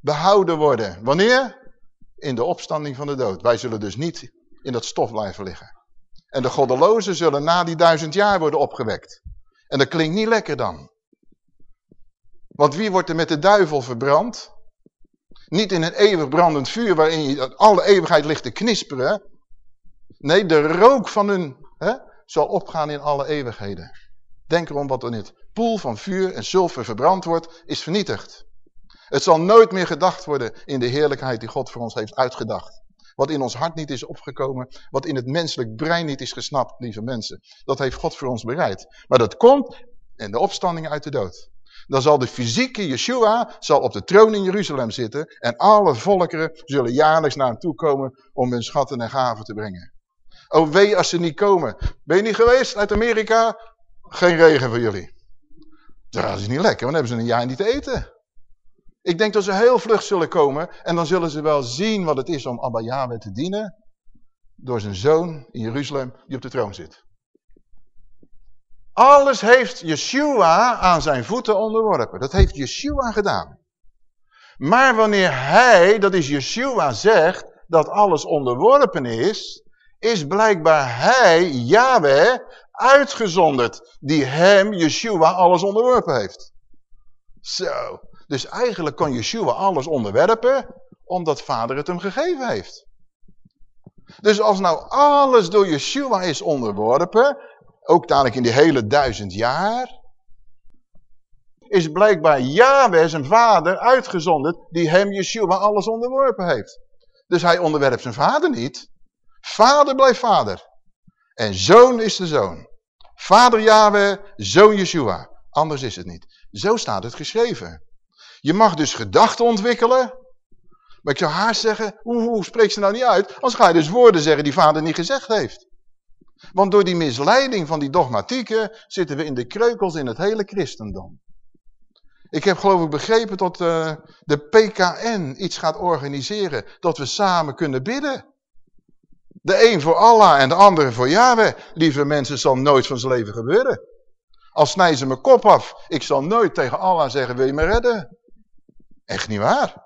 behouden worden. Wanneer? In de opstanding van de dood. Wij zullen dus niet in dat stof blijven liggen. En de goddelozen zullen na die duizend jaar worden opgewekt. En dat klinkt niet lekker dan. Want wie wordt er met de duivel verbrand? Niet in een eeuwig brandend vuur waarin je alle eeuwigheid ligt te knisperen. Nee, de rook van hun hè, zal opgaan in alle eeuwigheden. Denk erom wat er in het poel van vuur en zilver verbrand wordt, is vernietigd. Het zal nooit meer gedacht worden in de heerlijkheid die God voor ons heeft uitgedacht. Wat in ons hart niet is opgekomen, wat in het menselijk brein niet is gesnapt, lieve mensen. Dat heeft God voor ons bereid. Maar dat komt in de opstanding uit de dood. Dan zal de fysieke Yeshua zal op de troon in Jeruzalem zitten en alle volkeren zullen jaarlijks naar hem toe komen om hun schatten en gaven te brengen. Oh wee als ze niet komen. Ben je niet geweest uit Amerika? Geen regen voor jullie. Dat is niet lekker, want dan hebben ze een jaar niet te eten. Ik denk dat ze heel vlug zullen komen en dan zullen ze wel zien wat het is om Abba Yahweh te dienen door zijn zoon in Jeruzalem die op de troon zit. Alles heeft Yeshua aan zijn voeten onderworpen. Dat heeft Yeshua gedaan. Maar wanneer hij, dat is Yeshua, zegt dat alles onderworpen is, is blijkbaar hij, Yahweh, uitgezonderd, die hem, Yeshua, alles onderworpen heeft. Zo, dus eigenlijk kan Yeshua alles onderwerpen, omdat vader het hem gegeven heeft. Dus als nou alles door Yeshua is onderworpen, ook dadelijk in die hele duizend jaar, is blijkbaar Yahweh zijn vader uitgezonderd, die hem Yeshua alles onderworpen heeft. Dus hij onderwerpt zijn vader niet. Vader blijft vader. En zoon is de zoon. Vader Yahweh, zoon Yeshua. Anders is het niet. Zo staat het geschreven. Je mag dus gedachten ontwikkelen. Maar ik zou haast zeggen, hoe, spreekt ze nou niet uit? Als ga je dus woorden zeggen die vader niet gezegd heeft. Want door die misleiding van die dogmatieken zitten we in de kreukels in het hele christendom. Ik heb geloof ik begrepen dat uh, de PKN iets gaat organiseren. Dat we samen kunnen bidden. De een voor Allah en de andere voor Yahweh. Lieve mensen, zal nooit van zijn leven gebeuren. Al snijden ze mijn kop af. Ik zal nooit tegen Allah zeggen, wil je me redden? Echt niet waar.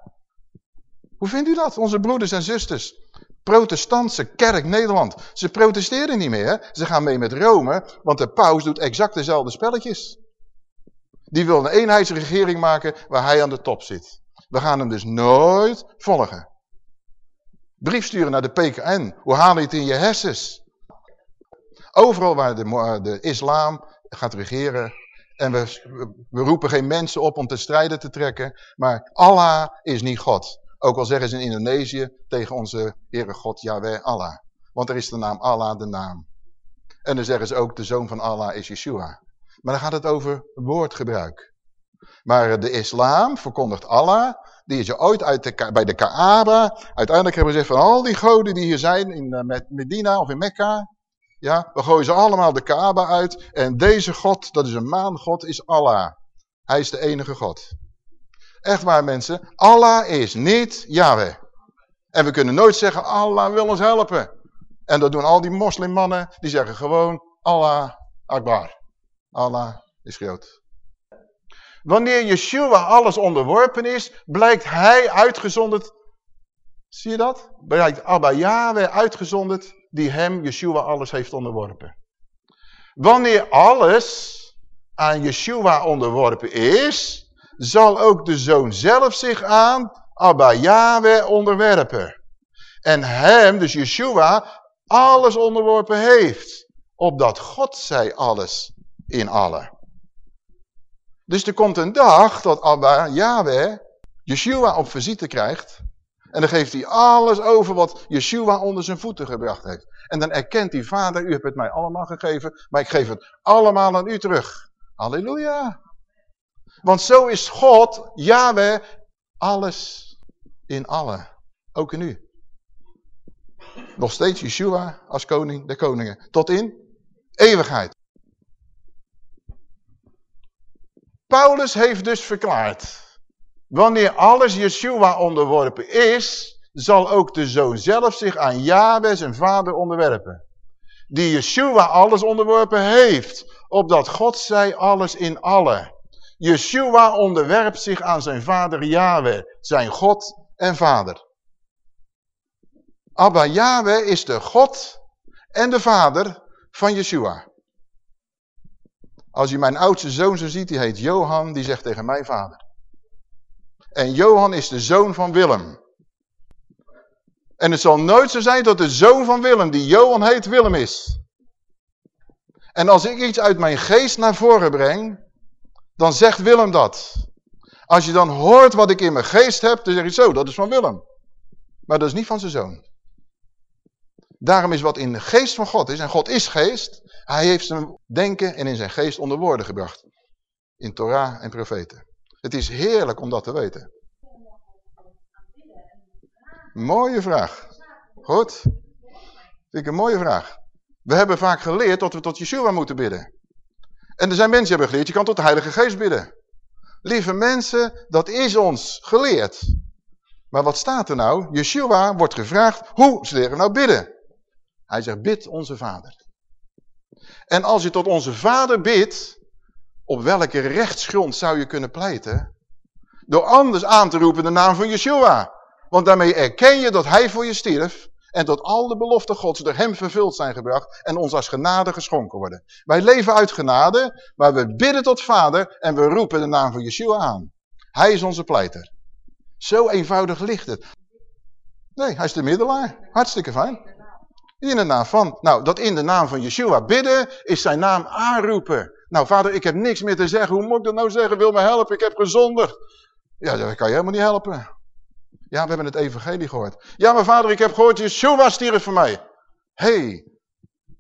Hoe vindt u dat? Onze broeders en zusters. Protestantse kerk Nederland. Ze protesteren niet meer. Ze gaan mee met Rome. Want de paus doet exact dezelfde spelletjes. Die wil een eenheidsregering maken waar hij aan de top zit. We gaan hem dus nooit volgen. Brief sturen naar de PKN. Hoe haal je het in je hersens? Overal waar de, de islam gaat regeren. En we, we roepen geen mensen op om te strijden te trekken. Maar Allah is niet God. Ook al zeggen ze in Indonesië tegen onze Heere God, Yahweh Allah. Want er is de naam Allah de naam. En dan zeggen ze ook, de zoon van Allah is Yeshua. Maar dan gaat het over woordgebruik. Maar de islam verkondigt Allah, die is je ooit uit bij de Kaaba. Uiteindelijk hebben ze gezegd van al die goden die hier zijn in uh, Medina of in Mekka. Ja, we gooien ze allemaal de Kaaba uit. En deze God, dat is een maangod, is Allah. Hij is de enige God. Echt waar mensen, Allah is niet Yahweh. En we kunnen nooit zeggen, Allah wil ons helpen. En dat doen al die moslimmannen, die zeggen gewoon, Allah Akbar. Allah is groot. Wanneer Yeshua alles onderworpen is, blijkt hij uitgezonderd. Zie je dat? Blijkt Abba Yahweh uitgezonderd die hem, Yeshua, alles heeft onderworpen. Wanneer alles aan Yeshua onderworpen is, zal ook de zoon zelf zich aan Abba Yahweh onderwerpen. En hem, dus Yeshua, alles onderworpen heeft. Opdat God zij alles in alle. Dus er komt een dag dat Abba Yahweh Yeshua op visite krijgt. En dan geeft hij alles over wat Yeshua onder zijn voeten gebracht heeft. En dan erkent die vader, u hebt het mij allemaal gegeven, maar ik geef het allemaal aan u terug. Halleluja. Want zo is God, Yahweh, alles in alle. Ook in u. Nog steeds Yeshua als koning der koningen. Tot in eeuwigheid. Paulus heeft dus verklaard. Wanneer alles Yeshua onderworpen is, zal ook de zoon zelf zich aan Yahweh zijn vader onderwerpen. Die Yeshua alles onderworpen heeft, opdat God zij alles in alle. Yeshua onderwerpt zich aan zijn vader Yahweh, zijn God en vader. Abba Yahweh is de God en de vader van Yeshua. Als je mijn oudste zoon zo ziet, die heet Johan, die zegt tegen mijn vader. En Johan is de zoon van Willem. En het zal nooit zo zijn dat de zoon van Willem, die Johan heet, Willem is. En als ik iets uit mijn geest naar voren breng, dan zegt Willem dat. Als je dan hoort wat ik in mijn geest heb, dan zeg je zo, dat is van Willem. Maar dat is niet van zijn zoon. Daarom is wat in de geest van God is, en God is geest, hij heeft zijn denken en in zijn geest onder woorden gebracht. In Torah en profeten. Het is heerlijk om dat te weten. Mooie vraag. Goed. Vind ik een mooie vraag. We hebben vaak geleerd dat we tot Yeshua moeten bidden. En er zijn mensen die hebben geleerd, je kan tot de Heilige Geest bidden. Lieve mensen, dat is ons geleerd. Maar wat staat er nou? Yeshua wordt gevraagd, hoe ze leren nou bidden? Hij zegt, bid onze vader. En als je tot onze vader bidt, op welke rechtsgrond zou je kunnen pleiten? Door anders aan te roepen de naam van Yeshua. Want daarmee erken je dat hij voor je stierf en dat al de beloften gods door hem vervuld zijn gebracht en ons als genade geschonken worden. Wij leven uit genade, maar we bidden tot vader en we roepen de naam van Yeshua aan. Hij is onze pleiter. Zo eenvoudig ligt het. Nee, hij is de middelaar. Hartstikke fijn. In de naam van, nou, dat in de naam van Yeshua bidden is zijn naam aanroepen. Nou, vader, ik heb niks meer te zeggen. Hoe moet ik dat nou zeggen? Wil me helpen? Ik heb gezondigd. Ja, dat kan je helemaal niet helpen. Ja, we hebben het evangelie gehoord. Ja, maar vader, ik heb gehoord, Yeshua stierf voor mij. hey,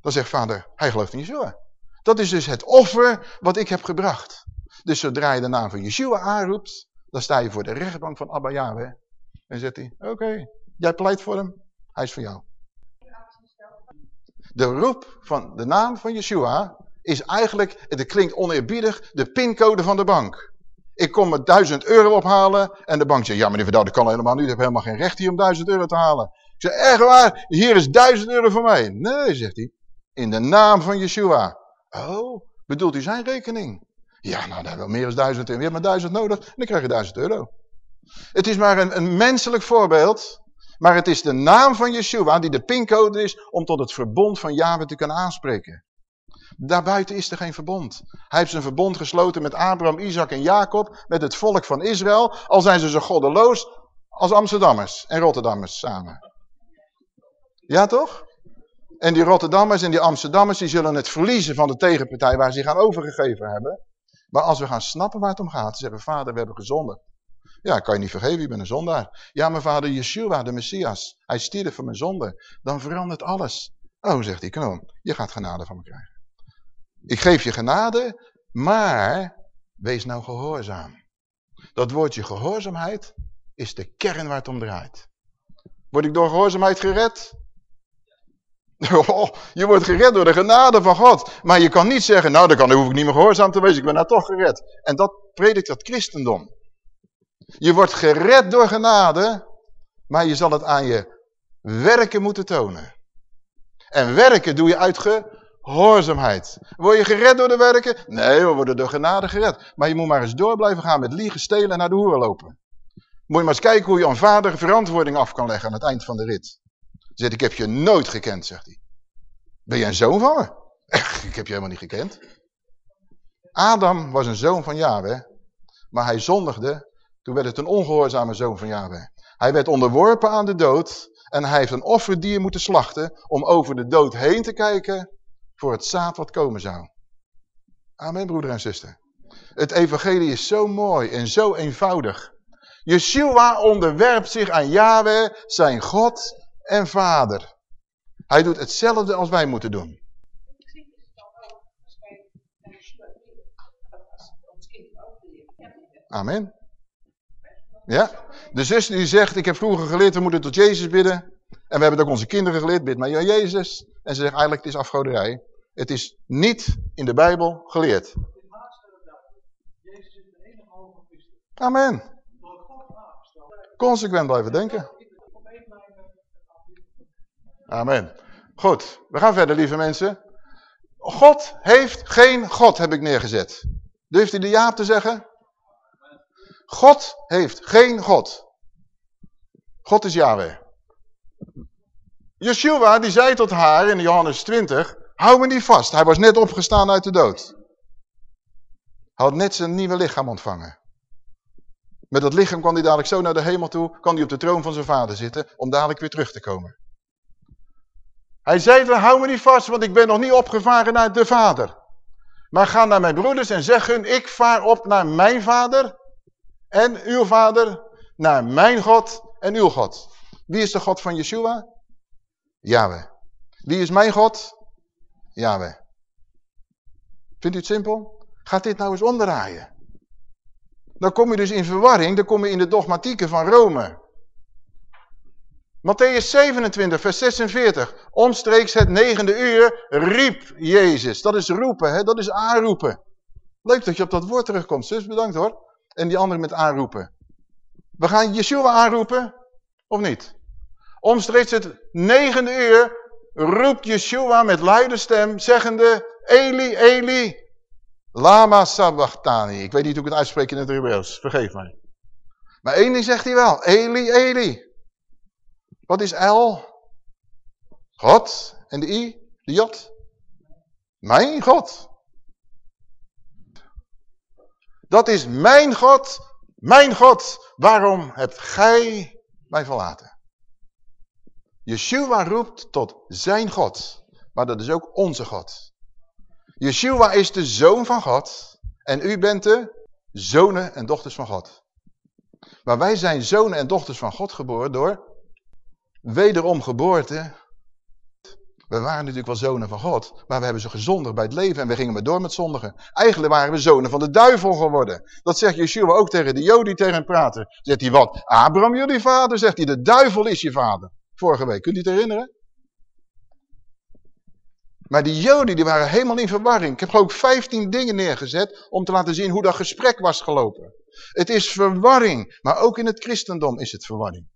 dan zegt vader, hij gelooft in Yeshua. Dat is dus het offer wat ik heb gebracht. Dus zodra je de naam van Yeshua aanroept, dan sta je voor de rechtbank van Abba Yahweh. En zegt hij, oké, jij pleit voor hem, hij is voor jou. De roep van de naam van Yeshua is eigenlijk, het klinkt oneerbiedig, de pincode van de bank. Ik kom met duizend euro ophalen en de bank zegt, ja meneer Verdouw, dat kan helemaal niet, u hebt helemaal geen recht hier om duizend euro te halen. Ik zeg, echt waar, hier is duizend euro voor mij. Nee, zegt hij, in de naam van Yeshua. Oh, bedoelt u zijn rekening? Ja, nou, dan hebben we meer dan duizend euro. Je maar duizend nodig en dan krijg je duizend euro. Het is maar een, een menselijk voorbeeld maar het is de naam van Yeshua die de pincode is om tot het verbond van Yahweh te kunnen aanspreken. Daarbuiten is er geen verbond. Hij heeft zijn verbond gesloten met Abraham, Isaac en Jacob, met het volk van Israël. Al zijn ze zo goddeloos als Amsterdammers en Rotterdammers samen. Ja toch? En die Rotterdammers en die Amsterdammers die zullen het verliezen van de tegenpartij waar ze zich aan overgegeven hebben. Maar als we gaan snappen waar het om gaat, zeggen vader we hebben gezondigd. Ja, kan je niet vergeven, je bent een zondaar. Ja, mijn vader Yeshua, de Messias, hij stierf voor mijn zonde. Dan verandert alles. Oh, zegt hij, kom, je gaat genade van me krijgen. Ik geef je genade, maar wees nou gehoorzaam. Dat woordje gehoorzaamheid is de kern waar het om draait. Word ik door gehoorzaamheid gered? Oh, je wordt gered door de genade van God. Maar je kan niet zeggen, nou dan, hoef ik niet meer gehoorzaam te wezen, ik ben nou toch gered. En dat predikt dat christendom. Je wordt gered door genade, maar je zal het aan je werken moeten tonen. En werken doe je uit gehoorzaamheid. Word je gered door de werken? Nee, we worden door genade gered. Maar je moet maar eens door blijven gaan met liegen, stelen en naar de hoeren lopen. Moet je maar eens kijken hoe je vader verantwoording af kan leggen aan het eind van de rit. Zegt, ik heb je nooit gekend, zegt hij. Ben jij een zoon van me? Echt, ik heb je helemaal niet gekend. Adam was een zoon van Yahweh, maar hij zondigde. Toen werd het een ongehoorzame zoon van Yahweh. Hij werd onderworpen aan de dood en hij heeft een offerdier moeten slachten om over de dood heen te kijken voor het zaad wat komen zou. Amen, broeder en zuster. Het evangelie is zo mooi en zo eenvoudig. Yeshua onderwerpt zich aan Yahweh, zijn God en vader. Hij doet hetzelfde als wij moeten doen. Amen. Ja, de zus die zegt, ik heb vroeger geleerd, we moeten tot Jezus bidden. En we hebben ook onze kinderen geleerd, bid maar Jezus. En ze zegt eigenlijk, het is afgoderij. Het is niet in de Bijbel geleerd. Amen. Consequent blijven denken. Amen. Goed, we gaan verder lieve mensen. God heeft geen God, heb ik neergezet. Durft u de ja te zeggen? God heeft geen God. God is Yahweh. Yeshua die zei tot haar in Johannes 20, hou me niet vast. Hij was net opgestaan uit de dood. Hij had net zijn nieuwe lichaam ontvangen. Met dat lichaam kwam hij dadelijk zo naar de hemel toe, kan hij op de troon van zijn vader zitten, om dadelijk weer terug te komen. Hij zei, hou me niet vast, want ik ben nog niet opgevaren naar de vader. Maar ga naar mijn broeders en zeg hun, ik vaar op naar mijn vader en uw vader, naar mijn God en uw God. Wie is de God van Yeshua? Yahweh. Wie is mijn God? Yahweh. Vindt u het simpel? Gaat dit nou eens omdraaien. Dan kom je dus in verwarring, dan kom je in de dogmatieken van Rome. Matthäus 27, vers 46. Omstreeks het negende uur riep Jezus. Dat is roepen, hè? dat is aanroepen. Leuk dat je op dat woord terugkomt, zus. Bedankt hoor. En die andere met aanroepen. We gaan Yeshua aanroepen, of niet? Omstreeks het negende uur roept Yeshua met luide stem, zeggende, Eli, Eli, lama sabachthani. Ik weet niet hoe ik het uitspreek in het Hebreeuws, vergeef mij. Maar één zegt hij wel, Eli, Eli. Wat is L? God. En de I? De J? Mijn God. Dat is mijn God, mijn God. Waarom hebt gij mij verlaten? Yeshua roept tot zijn God. Maar dat is ook onze God. Yeshua is de zoon van God. En u bent de zonen en dochters van God. Maar wij zijn zonen en dochters van God geboren door wederom geboorte. We waren natuurlijk wel zonen van God, maar we hebben ze gezondigd bij het leven en we gingen maar door met zondigen. Eigenlijk waren we zonen van de duivel geworden. Dat zegt Yeshua ook tegen de Joden die tegen hem praten. Zegt hij wat? Abraham jullie vader? Zegt hij, de duivel is je vader. Vorige week, kunt u het herinneren? Maar die Joden die waren helemaal in verwarring. Ik heb ook 15 dingen neergezet om te laten zien hoe dat gesprek was gelopen. Het is verwarring, maar ook in het christendom is het verwarring.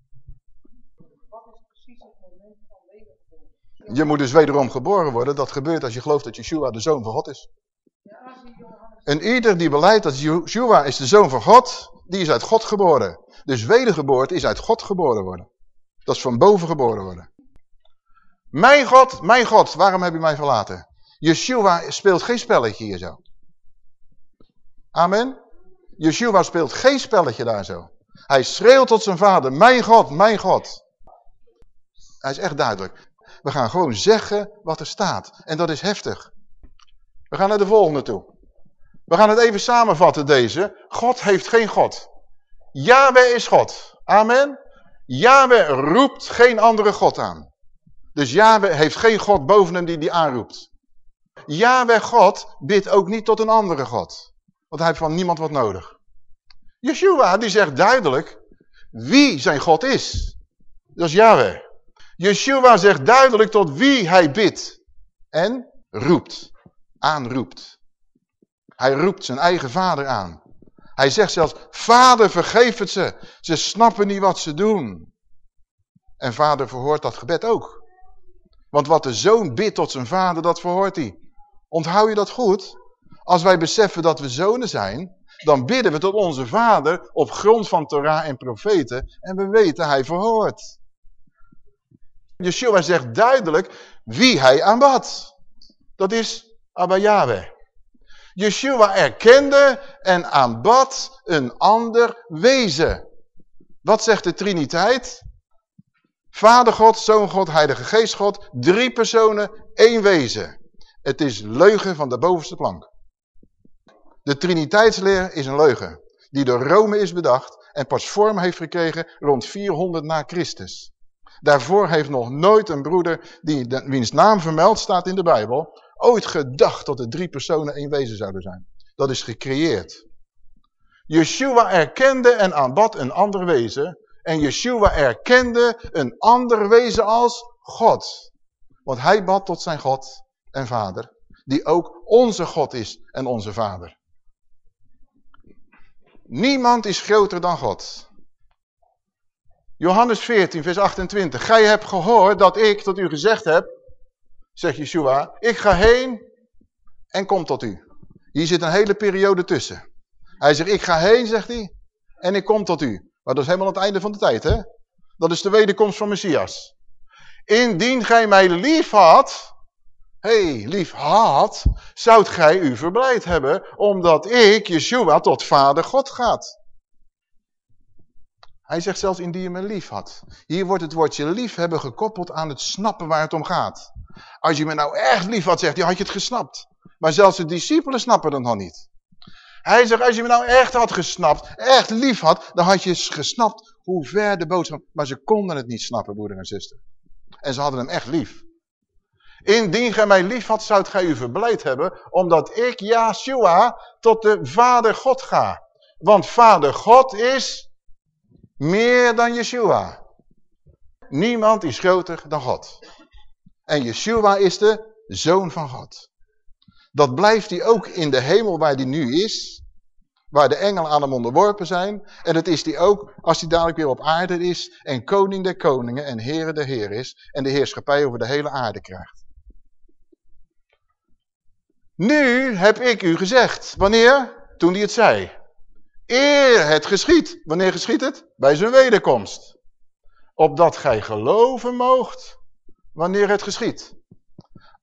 Je moet dus wederom geboren worden. Dat gebeurt als je gelooft dat Yeshua de Zoon van God is. En ieder die beleidt dat Yeshua is de Zoon van God, die is uit God geboren. Dus wedergeboorte is uit God geboren worden. Dat is van boven geboren worden. Mijn God, mijn God, waarom heb je mij verlaten? Yeshua speelt geen spelletje hier zo. Amen. Yeshua speelt geen spelletje daar zo. Hij schreeuwt tot zijn vader, mijn God, mijn God. Hij is echt duidelijk. We gaan gewoon zeggen wat er staat. En dat is heftig. We gaan naar de volgende toe. We gaan het even samenvatten deze. God heeft geen God. Yahweh is God. Amen. Yahweh roept geen andere God aan. Dus Yahweh heeft geen God boven hem die die aanroept. Yahweh God bidt ook niet tot een andere God. Want hij heeft van niemand wat nodig. Yeshua die zegt duidelijk wie zijn God is. Dat is Yahweh. Yeshua zegt duidelijk tot wie hij bidt. En roept. Aanroept. Hij roept zijn eigen vader aan. Hij zegt zelfs, vader vergeef het ze. Ze snappen niet wat ze doen. En vader verhoort dat gebed ook. Want wat de zoon bidt tot zijn vader, dat verhoort hij. Onthoud je dat goed? Als wij beseffen dat we zonen zijn, dan bidden we tot onze vader op grond van Torah en profeten. En we weten, hij verhoort. Yeshua zegt duidelijk wie hij aanbad. Dat is Abba Yahweh. Yeshua erkende en aanbad een ander wezen. Wat zegt de Triniteit? Vader God, Zoon God, Heilige Geest God, drie personen, één wezen. Het is leugen van de bovenste plank. De Triniteitsleer is een leugen, die door Rome is bedacht en pas vorm heeft gekregen rond 400 na Christus. Daarvoor heeft nog nooit een broeder, die, wiens naam vermeld staat in de Bijbel, ooit gedacht dat er drie personen één wezen zouden zijn. Dat is gecreëerd. Yeshua erkende en aanbad een ander wezen. En Yeshua erkende een ander wezen als God. Want hij bad tot zijn God en vader. Die ook onze God is en onze vader. Niemand is groter dan God. Johannes 14, vers 28. Gij hebt gehoord dat ik tot u gezegd heb, zegt Yeshua, ik ga heen en kom tot u. Hier zit een hele periode tussen. Hij zegt, ik ga heen, zegt hij, en ik kom tot u. Maar dat is helemaal het einde van de tijd, hè? Dat is de wederkomst van Messias. Indien gij mij lief had, hey, lief had, zoudt gij u verblijd hebben, omdat ik, Yeshua, tot vader God gaat. Hij zegt zelfs indien je me lief had. Hier wordt het woordje lief hebben gekoppeld aan het snappen waar het om gaat. Als je me nou echt lief had, zegt hij, had je het gesnapt. Maar zelfs de discipelen snappen dat nog niet. Hij zegt, als je me nou echt had gesnapt, echt lief had, dan had je gesnapt hoe ver de boodschap... Maar ze konden het niet snappen, broeder en zuster. En ze hadden hem echt lief. Indien gij mij lief had, zoudt gij u verblijd hebben, omdat ik, Yahshua, tot de Vader God ga. Want Vader God is meer dan Yeshua. Niemand is groter dan God. En Yeshua is de Zoon van God. Dat blijft hij ook in de hemel waar hij nu is. Waar de engelen aan hem onderworpen zijn. En dat is hij ook als hij dadelijk weer op aarde is. En koning der koningen en heren der heer is. En de heerschappij over de hele aarde krijgt. Nu heb ik u gezegd. Wanneer? Toen hij het zei. Eer het geschiet. Wanneer geschiet het? Bij zijn wederkomst. Opdat gij geloven moogt wanneer het geschiet.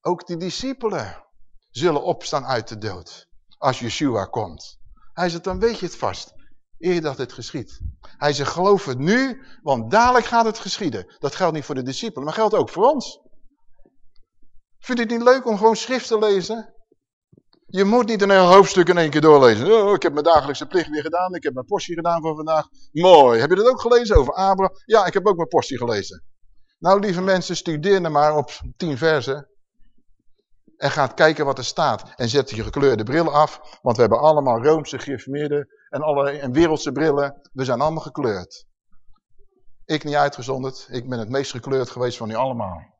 Ook de discipelen zullen opstaan uit de dood. Als Yeshua komt. Hij zegt, dan weet je het vast. Eer dat het geschiet. Hij zegt, geloof het nu, want dadelijk gaat het geschieden. Dat geldt niet voor de discipelen, maar geldt ook voor ons. Vindt u het niet leuk om gewoon schrift te lezen? Je moet niet een heel hoofdstuk in één keer doorlezen. Oh, ik heb mijn dagelijkse plicht weer gedaan. Ik heb mijn portie gedaan voor vandaag. Mooi. Heb je dat ook gelezen over Abraham? Ja, ik heb ook mijn portie gelezen. Nou, lieve mensen, studeer er maar op tien versen. En ga kijken wat er staat. En zet je gekleurde brillen af. Want we hebben allemaal Roomse geïnformeerden en, en wereldse brillen. We zijn allemaal gekleurd. Ik niet uitgezonderd. Ik ben het meest gekleurd geweest van u allemaal.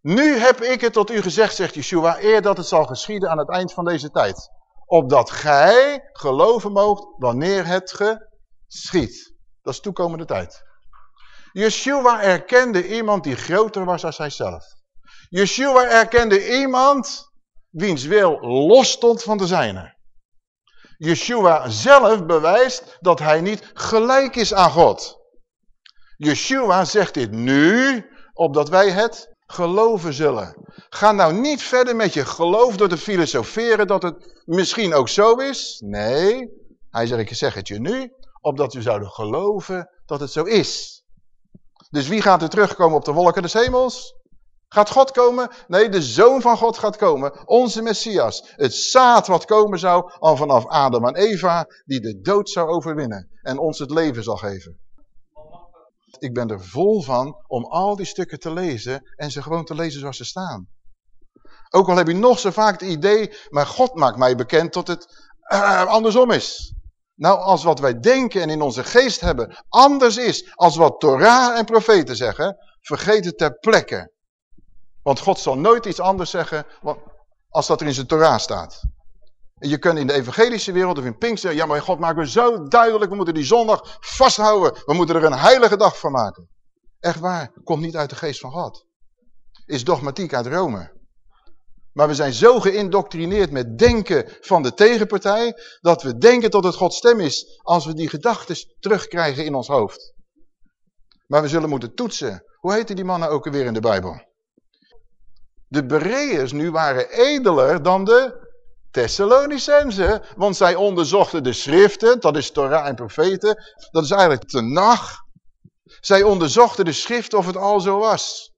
Nu heb ik het tot u gezegd, zegt Yeshua, eer dat het zal geschieden aan het eind van deze tijd. Opdat gij geloven moogt wanneer het geschiet. Dat is toekomende tijd. Yeshua erkende iemand die groter was dan hijzelf. Yeshua erkende iemand wiens wil los stond van de zijne. Yeshua zelf bewijst dat hij niet gelijk is aan God. Yeshua zegt dit nu, opdat wij het geloven zullen. Ga nou niet verder met je geloof door te filosoferen dat het misschien ook zo is. Nee, hij zegt, ik zeg het je nu, opdat we zouden geloven dat het zo is. Dus wie gaat er terugkomen op de wolken des hemels? Gaat God komen? Nee, de Zoon van God gaat komen. Onze Messias. Het zaad wat komen zou al vanaf Adam en Eva. Die de dood zou overwinnen. En ons het leven zal geven. Ik ben er vol van om al die stukken te lezen. En ze gewoon te lezen zoals ze staan. Ook al heb je nog zo vaak het idee. Maar God maakt mij bekend tot het uh, andersom is. Nou, als wat wij denken en in onze geest hebben anders is als wat Torah en profeten zeggen, vergeet het ter plekke. Want God zal nooit iets anders zeggen als dat er in zijn Torah staat. En je kunt in de evangelische wereld of in Pinkster, ja maar God maakt me zo duidelijk, we moeten die zondag vasthouden. We moeten er een heilige dag van maken. Echt waar, komt niet uit de geest van God. Is dogmatiek uit Rome. Maar we zijn zo geïndoctrineerd met denken van de tegenpartij, dat we denken dat het Gods stem is als we die gedachten terugkrijgen in ons hoofd. Maar we zullen moeten toetsen. Hoe heten die mannen ook alweer in de Bijbel? De Bereërs nu waren edeler dan de Thessalonicenzen, want zij onderzochten de schriften, dat is Torah en profeten, dat is eigenlijk te nacht. Zij onderzochten de schriften of het al zo was.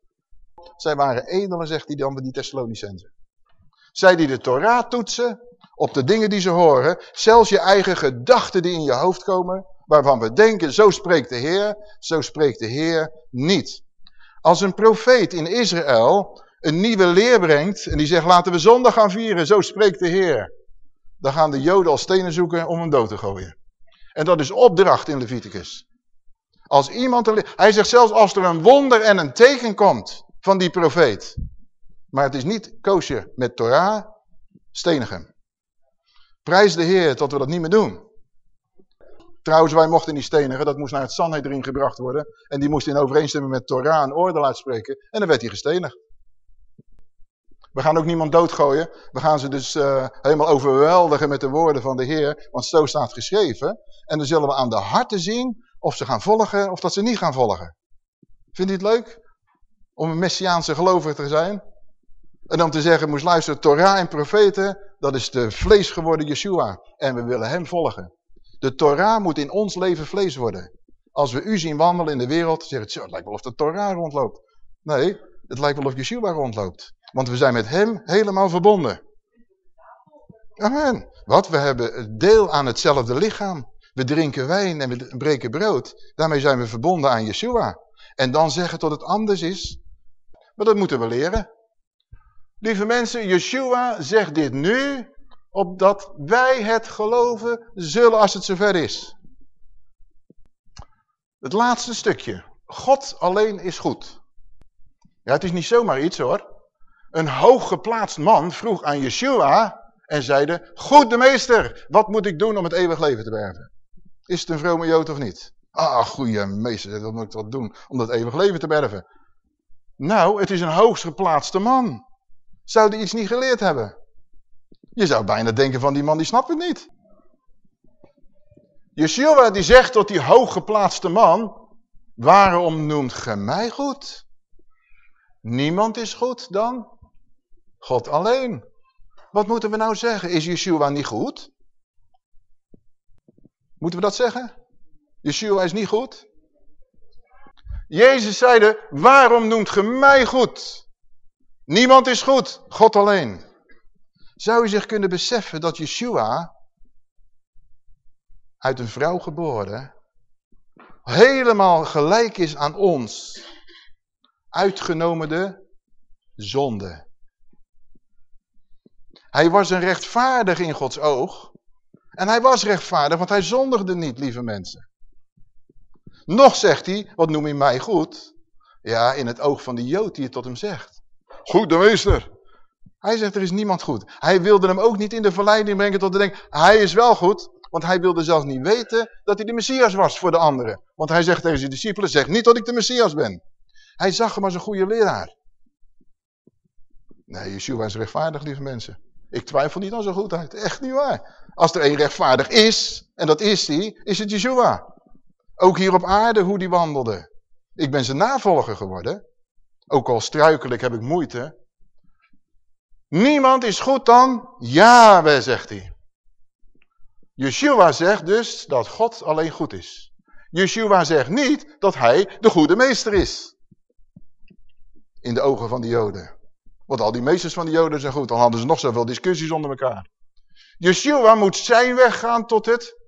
Zij waren edeler, zegt hij dan, die Thessalonicenzen. Zij die de Torah toetsen op de dingen die ze horen, zelfs je eigen gedachten die in je hoofd komen, waarvan we denken, zo spreekt de Heer, zo spreekt de Heer niet. Als een profeet in Israël een nieuwe leer brengt en die zegt laten we zondag gaan vieren, zo spreekt de Heer. Dan gaan de joden al stenen zoeken om hem dood te gooien. En dat is opdracht in Leviticus. Als iemand, hij zegt zelfs als er een wonder en een teken komt van die profeet. Maar het is niet koosje met Torah, stenig hem. Prijs de Heer dat we dat niet meer doen. Trouwens, wij mochten niet stenigen, dat moest naar het Sanhedrin gebracht worden. En die moest in overeenstemming met Torah een oordeel uitspreken. En dan werd hij gestenigd. We gaan ook niemand doodgooien. We gaan ze dus uh, helemaal overweldigen met de woorden van de Heer. Want zo staat geschreven. En dan zullen we aan de harten zien of ze gaan volgen of dat ze niet gaan volgen. Vindt u het leuk? Om een messiaanse gelovige te zijn? En om te zeggen, moest luisteren, Torah en profeten, dat is de vlees geworden Yeshua. En we willen hem volgen. De Torah moet in ons leven vlees worden. Als we u zien wandelen in de wereld, zegt het, zo, het lijkt wel of de Torah rondloopt. Nee, het lijkt wel of Yeshua rondloopt. Want we zijn met hem helemaal verbonden. Amen. Wat? We hebben deel aan hetzelfde lichaam. We drinken wijn en we breken brood. Daarmee zijn we verbonden aan Yeshua. En dan zeggen dat het anders is. Maar dat moeten we leren. Lieve mensen, Yeshua zegt dit nu, opdat wij het geloven zullen als het zover is. Het laatste stukje. God alleen is goed. Ja, het is niet zomaar iets hoor. Een hooggeplaatst man vroeg aan Yeshua en zeide, goed meester, wat moet ik doen om het eeuwig leven te bergen? Is het een vrome jood of niet? Ah, goeie meester, wat moet ik wat doen om dat eeuwig leven te bergen? Nou, het is een hoogstgeplaatste man. Zou die iets niet geleerd hebben? Je zou bijna denken van die man die snapt het niet. Yeshua die zegt tot die hooggeplaatste man, waarom noemt ge mij goed? Niemand is goed dan God alleen. Wat moeten we nou zeggen? Is Yeshua niet goed? Moeten we dat zeggen? Yeshua is niet goed? Jezus zeide, waarom noemt ge mij goed? Niemand is goed, God alleen. Zou je zich kunnen beseffen dat Yeshua, uit een vrouw geboren, helemaal gelijk is aan ons, uitgenomen de zonde. Hij was een rechtvaardig in Gods oog. En hij was rechtvaardig, want hij zondigde niet, lieve mensen. Nog zegt hij, wat noem je mij goed? Ja, in het oog van die Jood die het tot hem zegt. Goed, de meester. Hij zegt, er is niemand goed. Hij wilde hem ook niet in de verleiding brengen tot te denken, hij is wel goed. Want hij wilde zelfs niet weten dat hij de Messias was voor de anderen. Want hij zegt tegen zijn discipelen, zeg niet dat ik de Messias ben. Hij zag hem als een goede leraar. Nee, Yeshua is rechtvaardig, lieve mensen. Ik twijfel niet aan zijn goedheid. Echt niet waar. Als er één rechtvaardig is, en dat is hij, is het Yeshua. Ook hier op aarde hoe die wandelde. Ik ben zijn navolger geworden. Ook al struikel ik, heb ik moeite. Niemand is goed dan Yahweh, zegt hij. Yeshua zegt dus dat God alleen goed is. Yeshua zegt niet dat hij de goede meester is. In de ogen van de joden. Want al die meesters van de joden zijn goed. Dan hadden ze nog zoveel discussies onder elkaar. Yeshua moet zijn weg gaan tot het...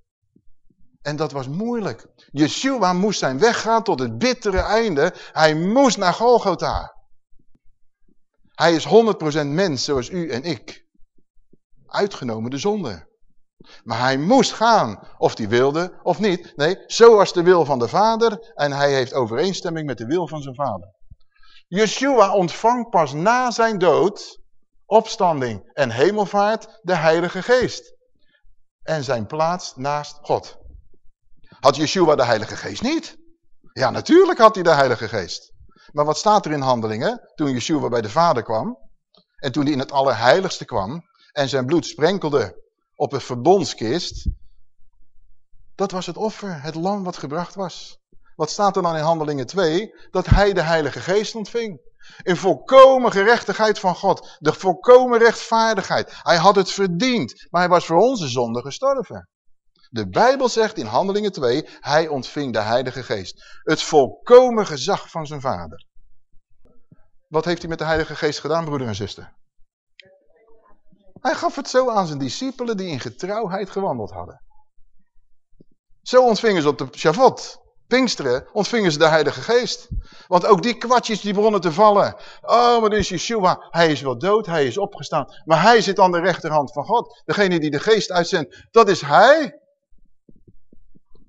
En dat was moeilijk. Yeshua moest zijn weg gaan tot het bittere einde. Hij moest naar Golgotha. Hij is 100% mens zoals u en ik. Uitgenomen de zonde. Maar hij moest gaan, of hij wilde of niet. Nee, zo was de wil van de vader en hij heeft overeenstemming met de wil van zijn vader. Yeshua ontvangt pas na zijn dood, opstanding en hemelvaart de heilige geest. En zijn plaats naast God. Had Yeshua de heilige geest niet? Ja, natuurlijk had hij de heilige geest. Maar wat staat er in handelingen toen Yeshua bij de vader kwam? En toen hij in het allerheiligste kwam en zijn bloed sprenkelde op een verbondskist. Dat was het offer, het lam wat gebracht was. Wat staat er dan in Handelingen 2? Dat hij de Heilige Geest ontving. In volkomen gerechtigheid van God. De volkomen rechtvaardigheid. Hij had het verdiend, maar hij was voor onze zonde gestorven. De Bijbel zegt in Handelingen 2, hij ontving de Heilige Geest. Het volkomen gezag van zijn vader. Wat heeft hij met de Heilige Geest gedaan, broeder en zuster? Hij gaf het zo aan zijn discipelen die in getrouwheid gewandeld hadden. Zo ontvingen ze op de Shavot, Pinksteren, ontvingen ze de Heilige Geest. Want ook die kwartjes die begonnen te vallen. Oh, maar is Yeshua, hij is wel dood, hij is opgestaan. Maar hij zit aan de rechterhand van God. Degene die de geest uitzendt, dat is hij.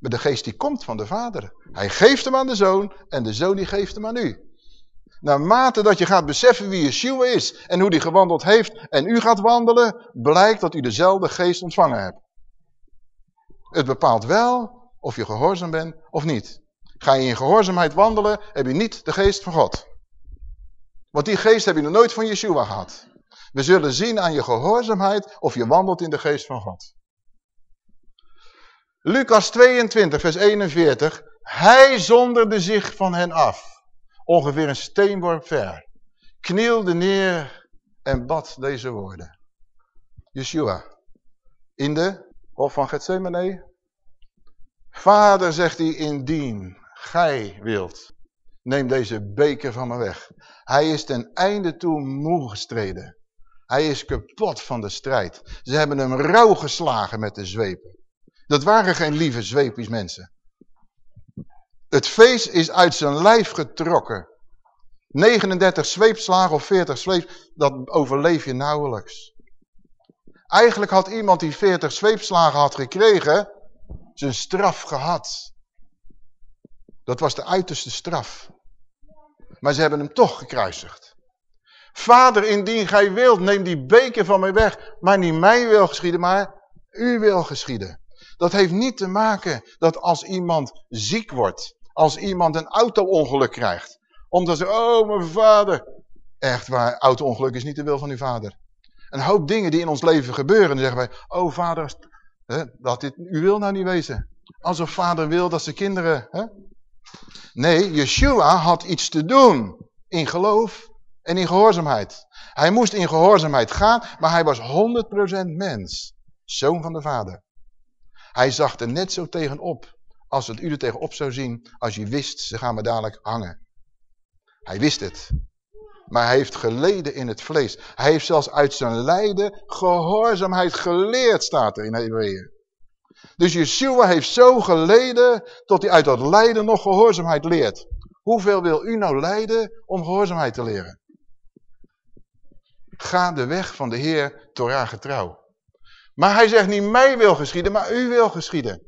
Maar de geest die komt van de vader. Hij geeft hem aan de zoon en de zoon die geeft hem aan u. Naarmate dat je gaat beseffen wie Yeshua is en hoe die gewandeld heeft en u gaat wandelen, blijkt dat u dezelfde geest ontvangen hebt. Het bepaalt wel of je gehoorzaam bent of niet. Ga je in gehoorzaamheid wandelen, heb je niet de geest van God. Want die geest heb je nog nooit van Yeshua gehad. We zullen zien aan je gehoorzaamheid of je wandelt in de geest van God. Lucas 22 vers 41. Hij zonderde zich van hen af ongeveer een steenworp ver, knielde neer en bad deze woorden. Yeshua, in de hof van Gethsemane. Vader, zegt hij, indien gij wilt, neem deze beker van me weg. Hij is ten einde toe moe gestreden. Hij is kapot van de strijd. Ze hebben hem rauw geslagen met de zwepen. Dat waren geen lieve zweepjes mensen. Het feest is uit zijn lijf getrokken. 39 zweepslagen of 40 zweep, dat overleef je nauwelijks. Eigenlijk had iemand die 40 zweepslagen had gekregen, zijn straf gehad. Dat was de uiterste straf. Maar ze hebben hem toch gekruisigd. Vader, indien gij wilt, neem die beker van mij weg. Maar niet mij wil geschieden, maar u wil geschieden. Dat heeft niet te maken dat als iemand ziek wordt, als iemand een auto-ongeluk krijgt, omdat ze, oh mijn vader. Echt waar, auto-ongeluk is niet de wil van uw vader. Een hoop dingen die in ons leven gebeuren. Dan zeggen wij, oh vader, hè, dat dit uw wil nou niet wezen. Alsof vader wil dat ze kinderen... Hè? Nee, Yeshua had iets te doen in geloof en in gehoorzaamheid. Hij moest in gehoorzaamheid gaan, maar hij was 100% mens. Zoon van de vader. Hij zag er net zo tegenop als het u er tegenop zou zien als je wist, ze gaan me dadelijk hangen. Hij wist het. Maar hij heeft geleden in het vlees. Hij heeft zelfs uit zijn lijden gehoorzaamheid geleerd, staat er in Hebreeën. Dus Yeshua heeft zo geleden, tot hij uit dat lijden nog gehoorzaamheid leert. Hoeveel wil u nou lijden om gehoorzaamheid te leren? Ga de weg van de Heer Torah getrouw. Maar hij zegt niet mij wil geschieden, maar u wil geschieden.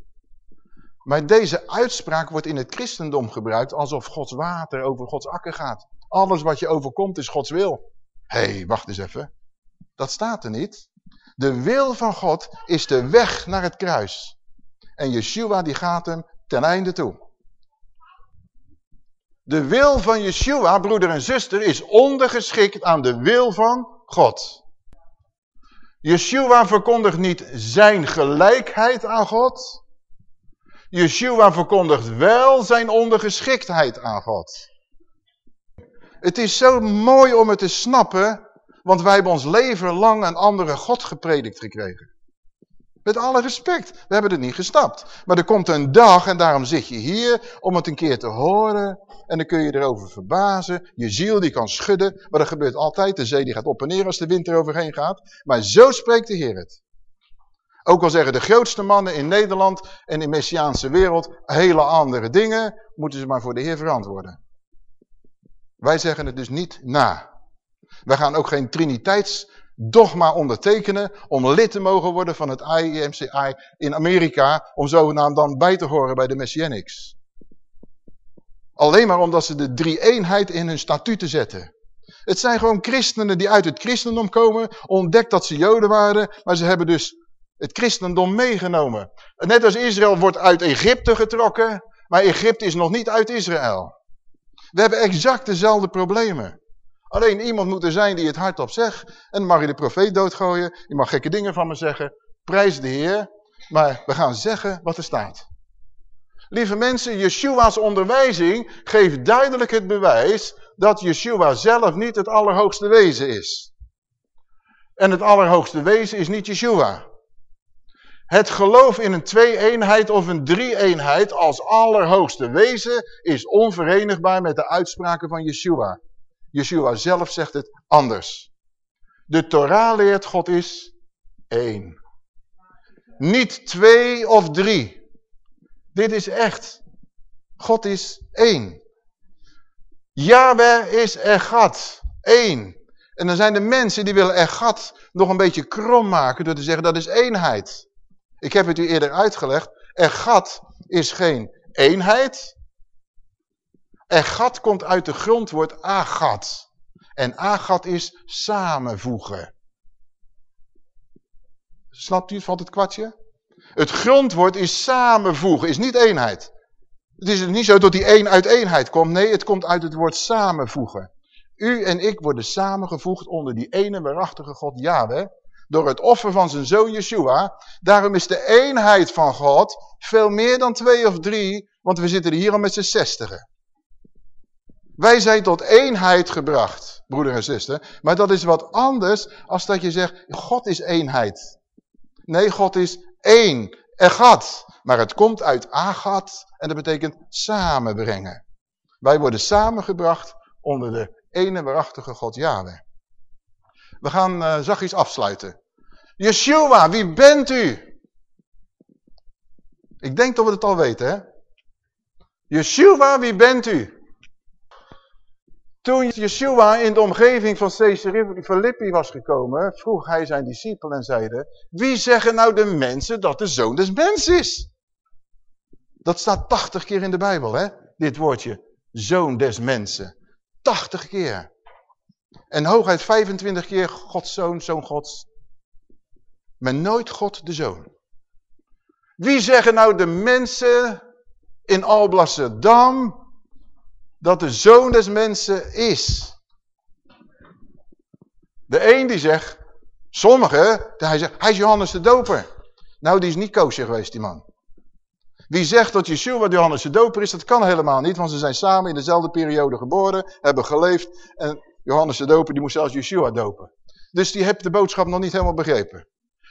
Maar deze uitspraak wordt in het christendom gebruikt alsof Gods water over Gods akker gaat. Alles wat je overkomt is Gods wil. Hé, hey, wacht eens even. Dat staat er niet. De wil van God is de weg naar het kruis. En Yeshua die gaat hem ten einde toe. De wil van Yeshua, broeder en zuster, is ondergeschikt aan de wil van God. Yeshua verkondigt niet zijn gelijkheid aan God, Yeshua verkondigt wel zijn ondergeschiktheid aan God. Het is zo mooi om het te snappen, want wij hebben ons leven lang een andere God gepredikt gekregen. Met alle respect, we hebben het niet gestapt. Maar er komt een dag en daarom zit je hier om het een keer te horen. En dan kun je erover verbazen. Je ziel die kan schudden, maar dat gebeurt altijd. De zee die gaat op en neer als de wind eroverheen gaat. Maar zo spreekt de Heer het. Ook al zeggen de grootste mannen in Nederland en in de Messiaanse wereld hele andere dingen, moeten ze maar voor de Heer verantwoorden. Wij zeggen het dus niet na. Wij gaan ook geen triniteitsdogma ondertekenen om lid te mogen worden van het IMCI in Amerika, om zogenaamd dan bij te horen bij de Messianics. Alleen maar omdat ze de drie-eenheid in hun statuten zetten. Het zijn gewoon christenen die uit het christendom komen, ontdekt dat ze joden waren, maar ze hebben dus het christendom meegenomen. Net als Israël wordt uit Egypte getrokken, maar Egypte is nog niet uit Israël. We hebben exact dezelfde problemen. Alleen iemand moet er zijn die het hardop zegt. En dan mag je de profeet doodgooien. Je mag gekke dingen van me zeggen. Prijs de Heer. Maar we gaan zeggen wat er staat. Lieve mensen, Yeshua's onderwijzing geeft duidelijk het bewijs dat Yeshua zelf niet het allerhoogste wezen is. En het allerhoogste wezen is niet Yeshua. Het geloof in een twee-eenheid of een drie-eenheid als allerhoogste wezen is onverenigbaar met de uitspraken van Yeshua. Yeshua zelf zegt het anders. De Torah leert God is één. Niet twee of drie. Dit is echt. God is één. Yahweh is Echad. Één. En dan zijn de mensen die willen Echad nog een beetje krom maken door te zeggen dat is eenheid. Ik heb het u eerder uitgelegd. Echad is geen eenheid. Echad komt uit de grondwoord agat. En agat is samenvoegen. Snapt u, valt het kwartje? Het grondwoord is samenvoegen, is niet eenheid. Het is niet zo dat die één uit eenheid komt. Nee, het komt uit het woord samenvoegen. U en ik worden samengevoegd onder die ene waarachtige God Yahweh. Door het offer van zijn zoon Yeshua. Daarom is de eenheid van God veel meer dan twee of drie. Want we zitten hier al met z'n zestigen. Wij zijn tot eenheid gebracht, broeder en zuster. Maar dat is wat anders als dat je zegt, God is eenheid. Nee, God is één. Egat. Maar het komt uit agat en dat betekent samenbrengen. Wij worden samengebracht onder de ene waarachtige God Yahweh. We gaan uh, zachtjes afsluiten. Yeshua, wie bent u? Ik denk dat we het al weten, hè? Yeshua, wie bent u? Toen Yeshua in de omgeving van Caesarea Philippi was gekomen, vroeg hij zijn discipelen en zeide, wie zeggen nou de mensen dat de zoon des mens is? Dat staat 80 keer in de Bijbel, hè? Dit woordje, zoon des mensen. 80 keer. En hooguit 25 keer Gods zoon, zoon Gods. Maar nooit God de zoon. Wie zeggen nou de mensen in Alblasserdam dat de zoon des mensen is? De een die zegt, sommigen, hij zegt, hij is Johannes de Doper. Nou, die is niet koosje geweest, die man. Wie zegt dat Yeshua Johannes de Doper is, dat kan helemaal niet, want ze zijn samen in dezelfde periode geboren, hebben geleefd en Johannes de Doper die moest zelfs Yeshua dopen. Dus die heeft de boodschap nog niet helemaal begrepen.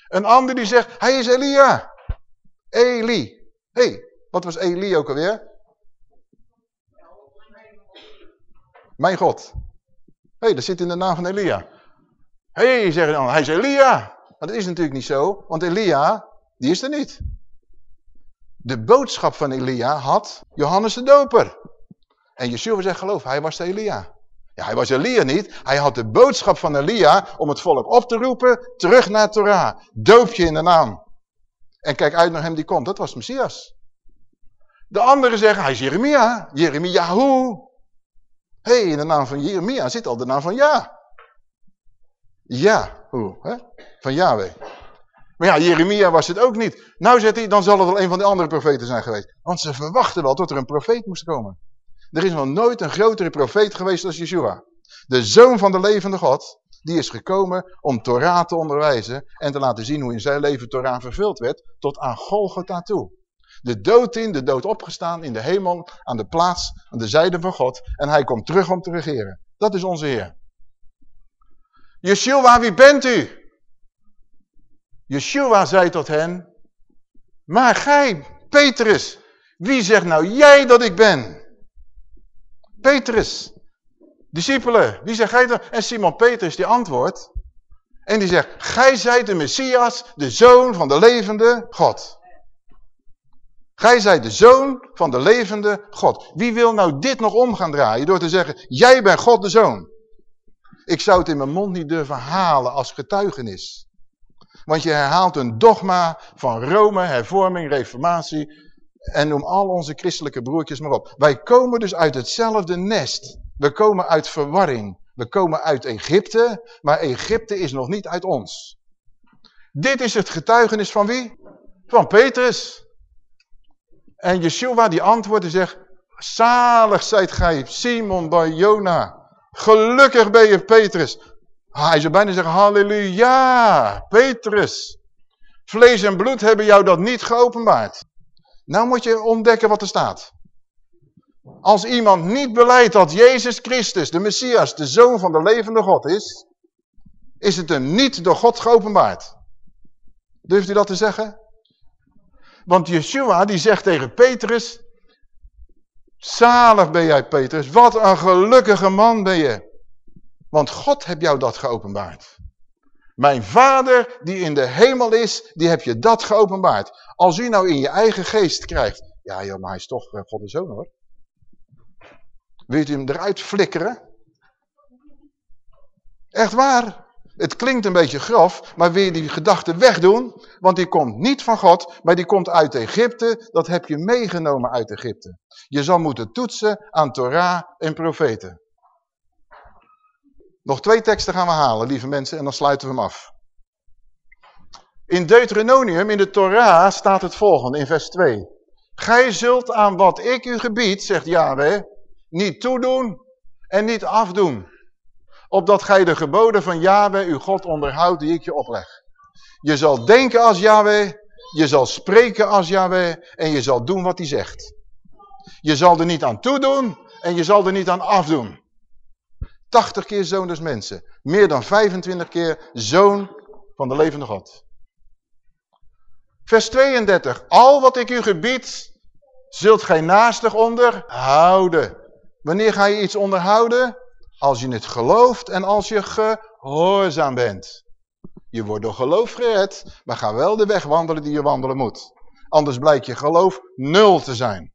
Een ander die zegt, hij is Elia. Eli. Hey, wat was Eli ook alweer? Mijn God. Hé, hey, dat zit in de naam van Elia. Hé, hey, zeggen dan, hij is Elia. Maar dat is natuurlijk niet zo, want Elia, die is er niet. De boodschap van Elia had Johannes de Doper. En Yeshua zegt, geloof, hij was de Elia. Ja, hij was Elia niet. Hij had de boodschap van Elia om het volk op te roepen, terug naar Torah. Doop je in de naam. En kijk uit naar hem die komt. Dat was Messias. De anderen zeggen, hij is Jeremia. Jeremia hoe? Hey, in de naam van Jeremia zit al de naam van Ja. Ja, hoe? Hè? Van Yahweh. Maar ja, Jeremia was het ook niet. Nou zegt hij, dan zal het wel een van de andere profeten zijn geweest. Want ze verwachten wel tot er een profeet moest komen. Er is nog nooit een grotere profeet geweest als Yeshua. De zoon van de levende God, die is gekomen om Torah te onderwijzen en te laten zien hoe in zijn leven Torah vervuld werd, tot aan Golgotha toe. De dood in, de dood opgestaan in de hemel, aan de plaats, aan de zijde van God. En hij komt terug om te regeren. Dat is onze Heer. Yeshua, wie bent u? Yeshua zei tot hen, maar gij, Petrus, wie zegt nou jij dat ik ben? Petrus, discipelen, wie zegt gij dat? En Simon Petrus die antwoordt, en die zegt, gij zijt de Messias, de zoon van de levende God. Gij zijt de zoon van de levende God. Wie wil nou dit nog om gaan draaien door te zeggen, jij bent God de zoon. Ik zou het in mijn mond niet durven halen als getuigenis. Want je herhaalt een dogma van Rome, hervorming, reformatie en noem al onze christelijke broertjes maar op. Wij komen dus uit hetzelfde nest. We komen uit verwarring. We komen uit Egypte, maar Egypte is nog niet uit ons. Dit is het getuigenis van wie? Van Petrus. En Yeshua die antwoordt en zegt, zalig zijt gij Simon bij Jona. Gelukkig ben je Petrus. Hij zou bijna zeggen, halleluja, Petrus. Vlees en bloed hebben jou dat niet geopenbaard. Nou moet je ontdekken wat er staat. Als iemand niet beleidt dat Jezus Christus, de Messias, de Zoon van de levende God is, is het hem niet door God geopenbaard. Durft u dat te zeggen? Want Yeshua die zegt tegen Petrus, zalig ben jij Petrus, wat een gelukkige man ben je. Want God heb jou dat geopenbaard. Mijn vader die in de hemel is, die heb je dat geopenbaard. Als u nou in je eigen geest krijgt, ja joh, maar hij is toch uh, God de Zoon hoor. Wilt u hem eruit flikkeren? Echt waar. Het klinkt een beetje grof, maar wil die gedachte wegdoen? Want die komt niet van God, maar die komt uit Egypte. Dat heb je meegenomen uit Egypte. Je zal moeten toetsen aan Torah en profeten. Nog twee teksten gaan we halen, lieve mensen, en dan sluiten we hem af. In Deuteronomium, in de Torah, staat het volgende in vers 2. Gij zult aan wat ik u gebied, zegt Yahweh, niet toedoen en niet afdoen. Opdat gij de geboden van Yahweh, uw God, onderhoudt die ik je opleg. Je zal denken als Yahweh, je zal spreken als Yahweh en je zal doen wat hij zegt. Je zal er niet aan toedoen en je zal er niet aan afdoen. 80 keer zoon des mensen. Meer dan 25 keer zoon van de levende God. Vers 32. Al wat ik u gebied, zult gij naastig onderhouden. Wanneer ga je iets onderhouden? Als je het gelooft en als je gehoorzaam bent. Je wordt door geloof gered, maar ga wel de weg wandelen die je wandelen moet. Anders blijkt je geloof nul te zijn.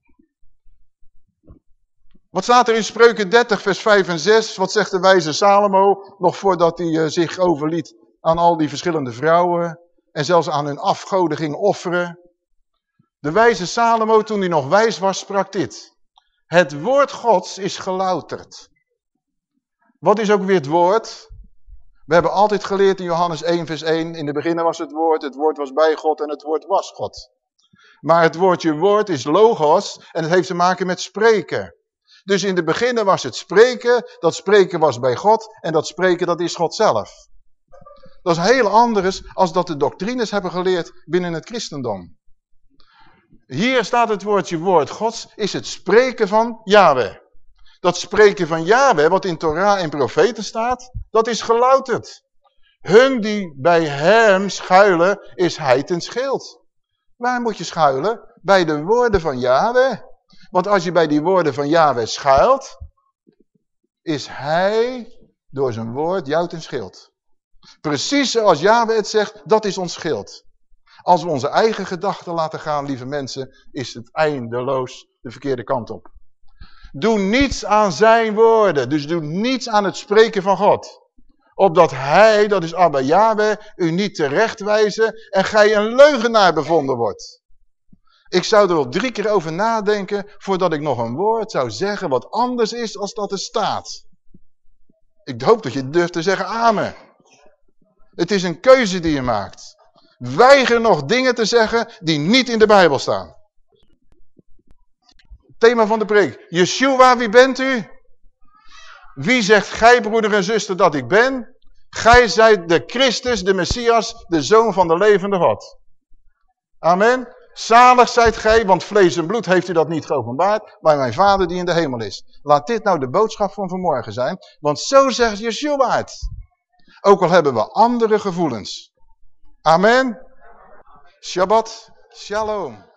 Wat staat er in Spreuken 30 vers 5 en 6? Wat zegt de wijze Salomo nog voordat hij uh, zich overliet aan al die verschillende vrouwen en zelfs aan hun afgoden ging offeren? De wijze Salomo toen hij nog wijs was sprak dit. Het woord gods is gelouterd. Wat is ook weer het woord? We hebben altijd geleerd in Johannes 1 vers 1. In de beginnen was het woord, het woord was bij God en het woord was God. Maar het woordje woord is logos en het heeft te maken met spreken. Dus in de beginnen was het spreken, dat spreken was bij God en dat spreken dat is God zelf. Dat is heel anders als dat de doctrines hebben geleerd binnen het christendom. Hier staat het woordje woord gods, is het spreken van Yahweh. Dat spreken van Yahweh, wat in Torah en profeten staat, dat is gelouterd. Hun die bij hem schuilen, is hij ten schild. Waar moet je schuilen? Bij de woorden van Yahweh. Want als je bij die woorden van Yahweh schuilt, is hij door zijn woord jou ten schild. Precies zoals Yahweh het zegt, dat is ons schild. Als we onze eigen gedachten laten gaan, lieve mensen, is het eindeloos de verkeerde kant op. Doe niets aan zijn woorden. Dus doe niets aan het spreken van God. Opdat hij, dat is Abba Yahweh, u niet terechtwijzen en gij een leugenaar bevonden wordt. Ik zou er wel drie keer over nadenken voordat ik nog een woord zou zeggen wat anders is als dat er staat. Ik hoop dat je durft te zeggen amen. Het is een keuze die je maakt. Weiger nog dingen te zeggen die niet in de Bijbel staan. Thema van de preek. Yeshua, wie bent u? Wie zegt gij, broeder en zuster, dat ik ben? Gij zijt de Christus, de Messias, de Zoon van de levende God. Amen. Zalig zijt gij, want vlees en bloed heeft u dat niet geopenbaard, maar mijn vader die in de hemel is. Laat dit nou de boodschap van vanmorgen zijn, want zo zegt Yeshua het. Ook al hebben we andere gevoelens. Amen. Shabbat. Shalom.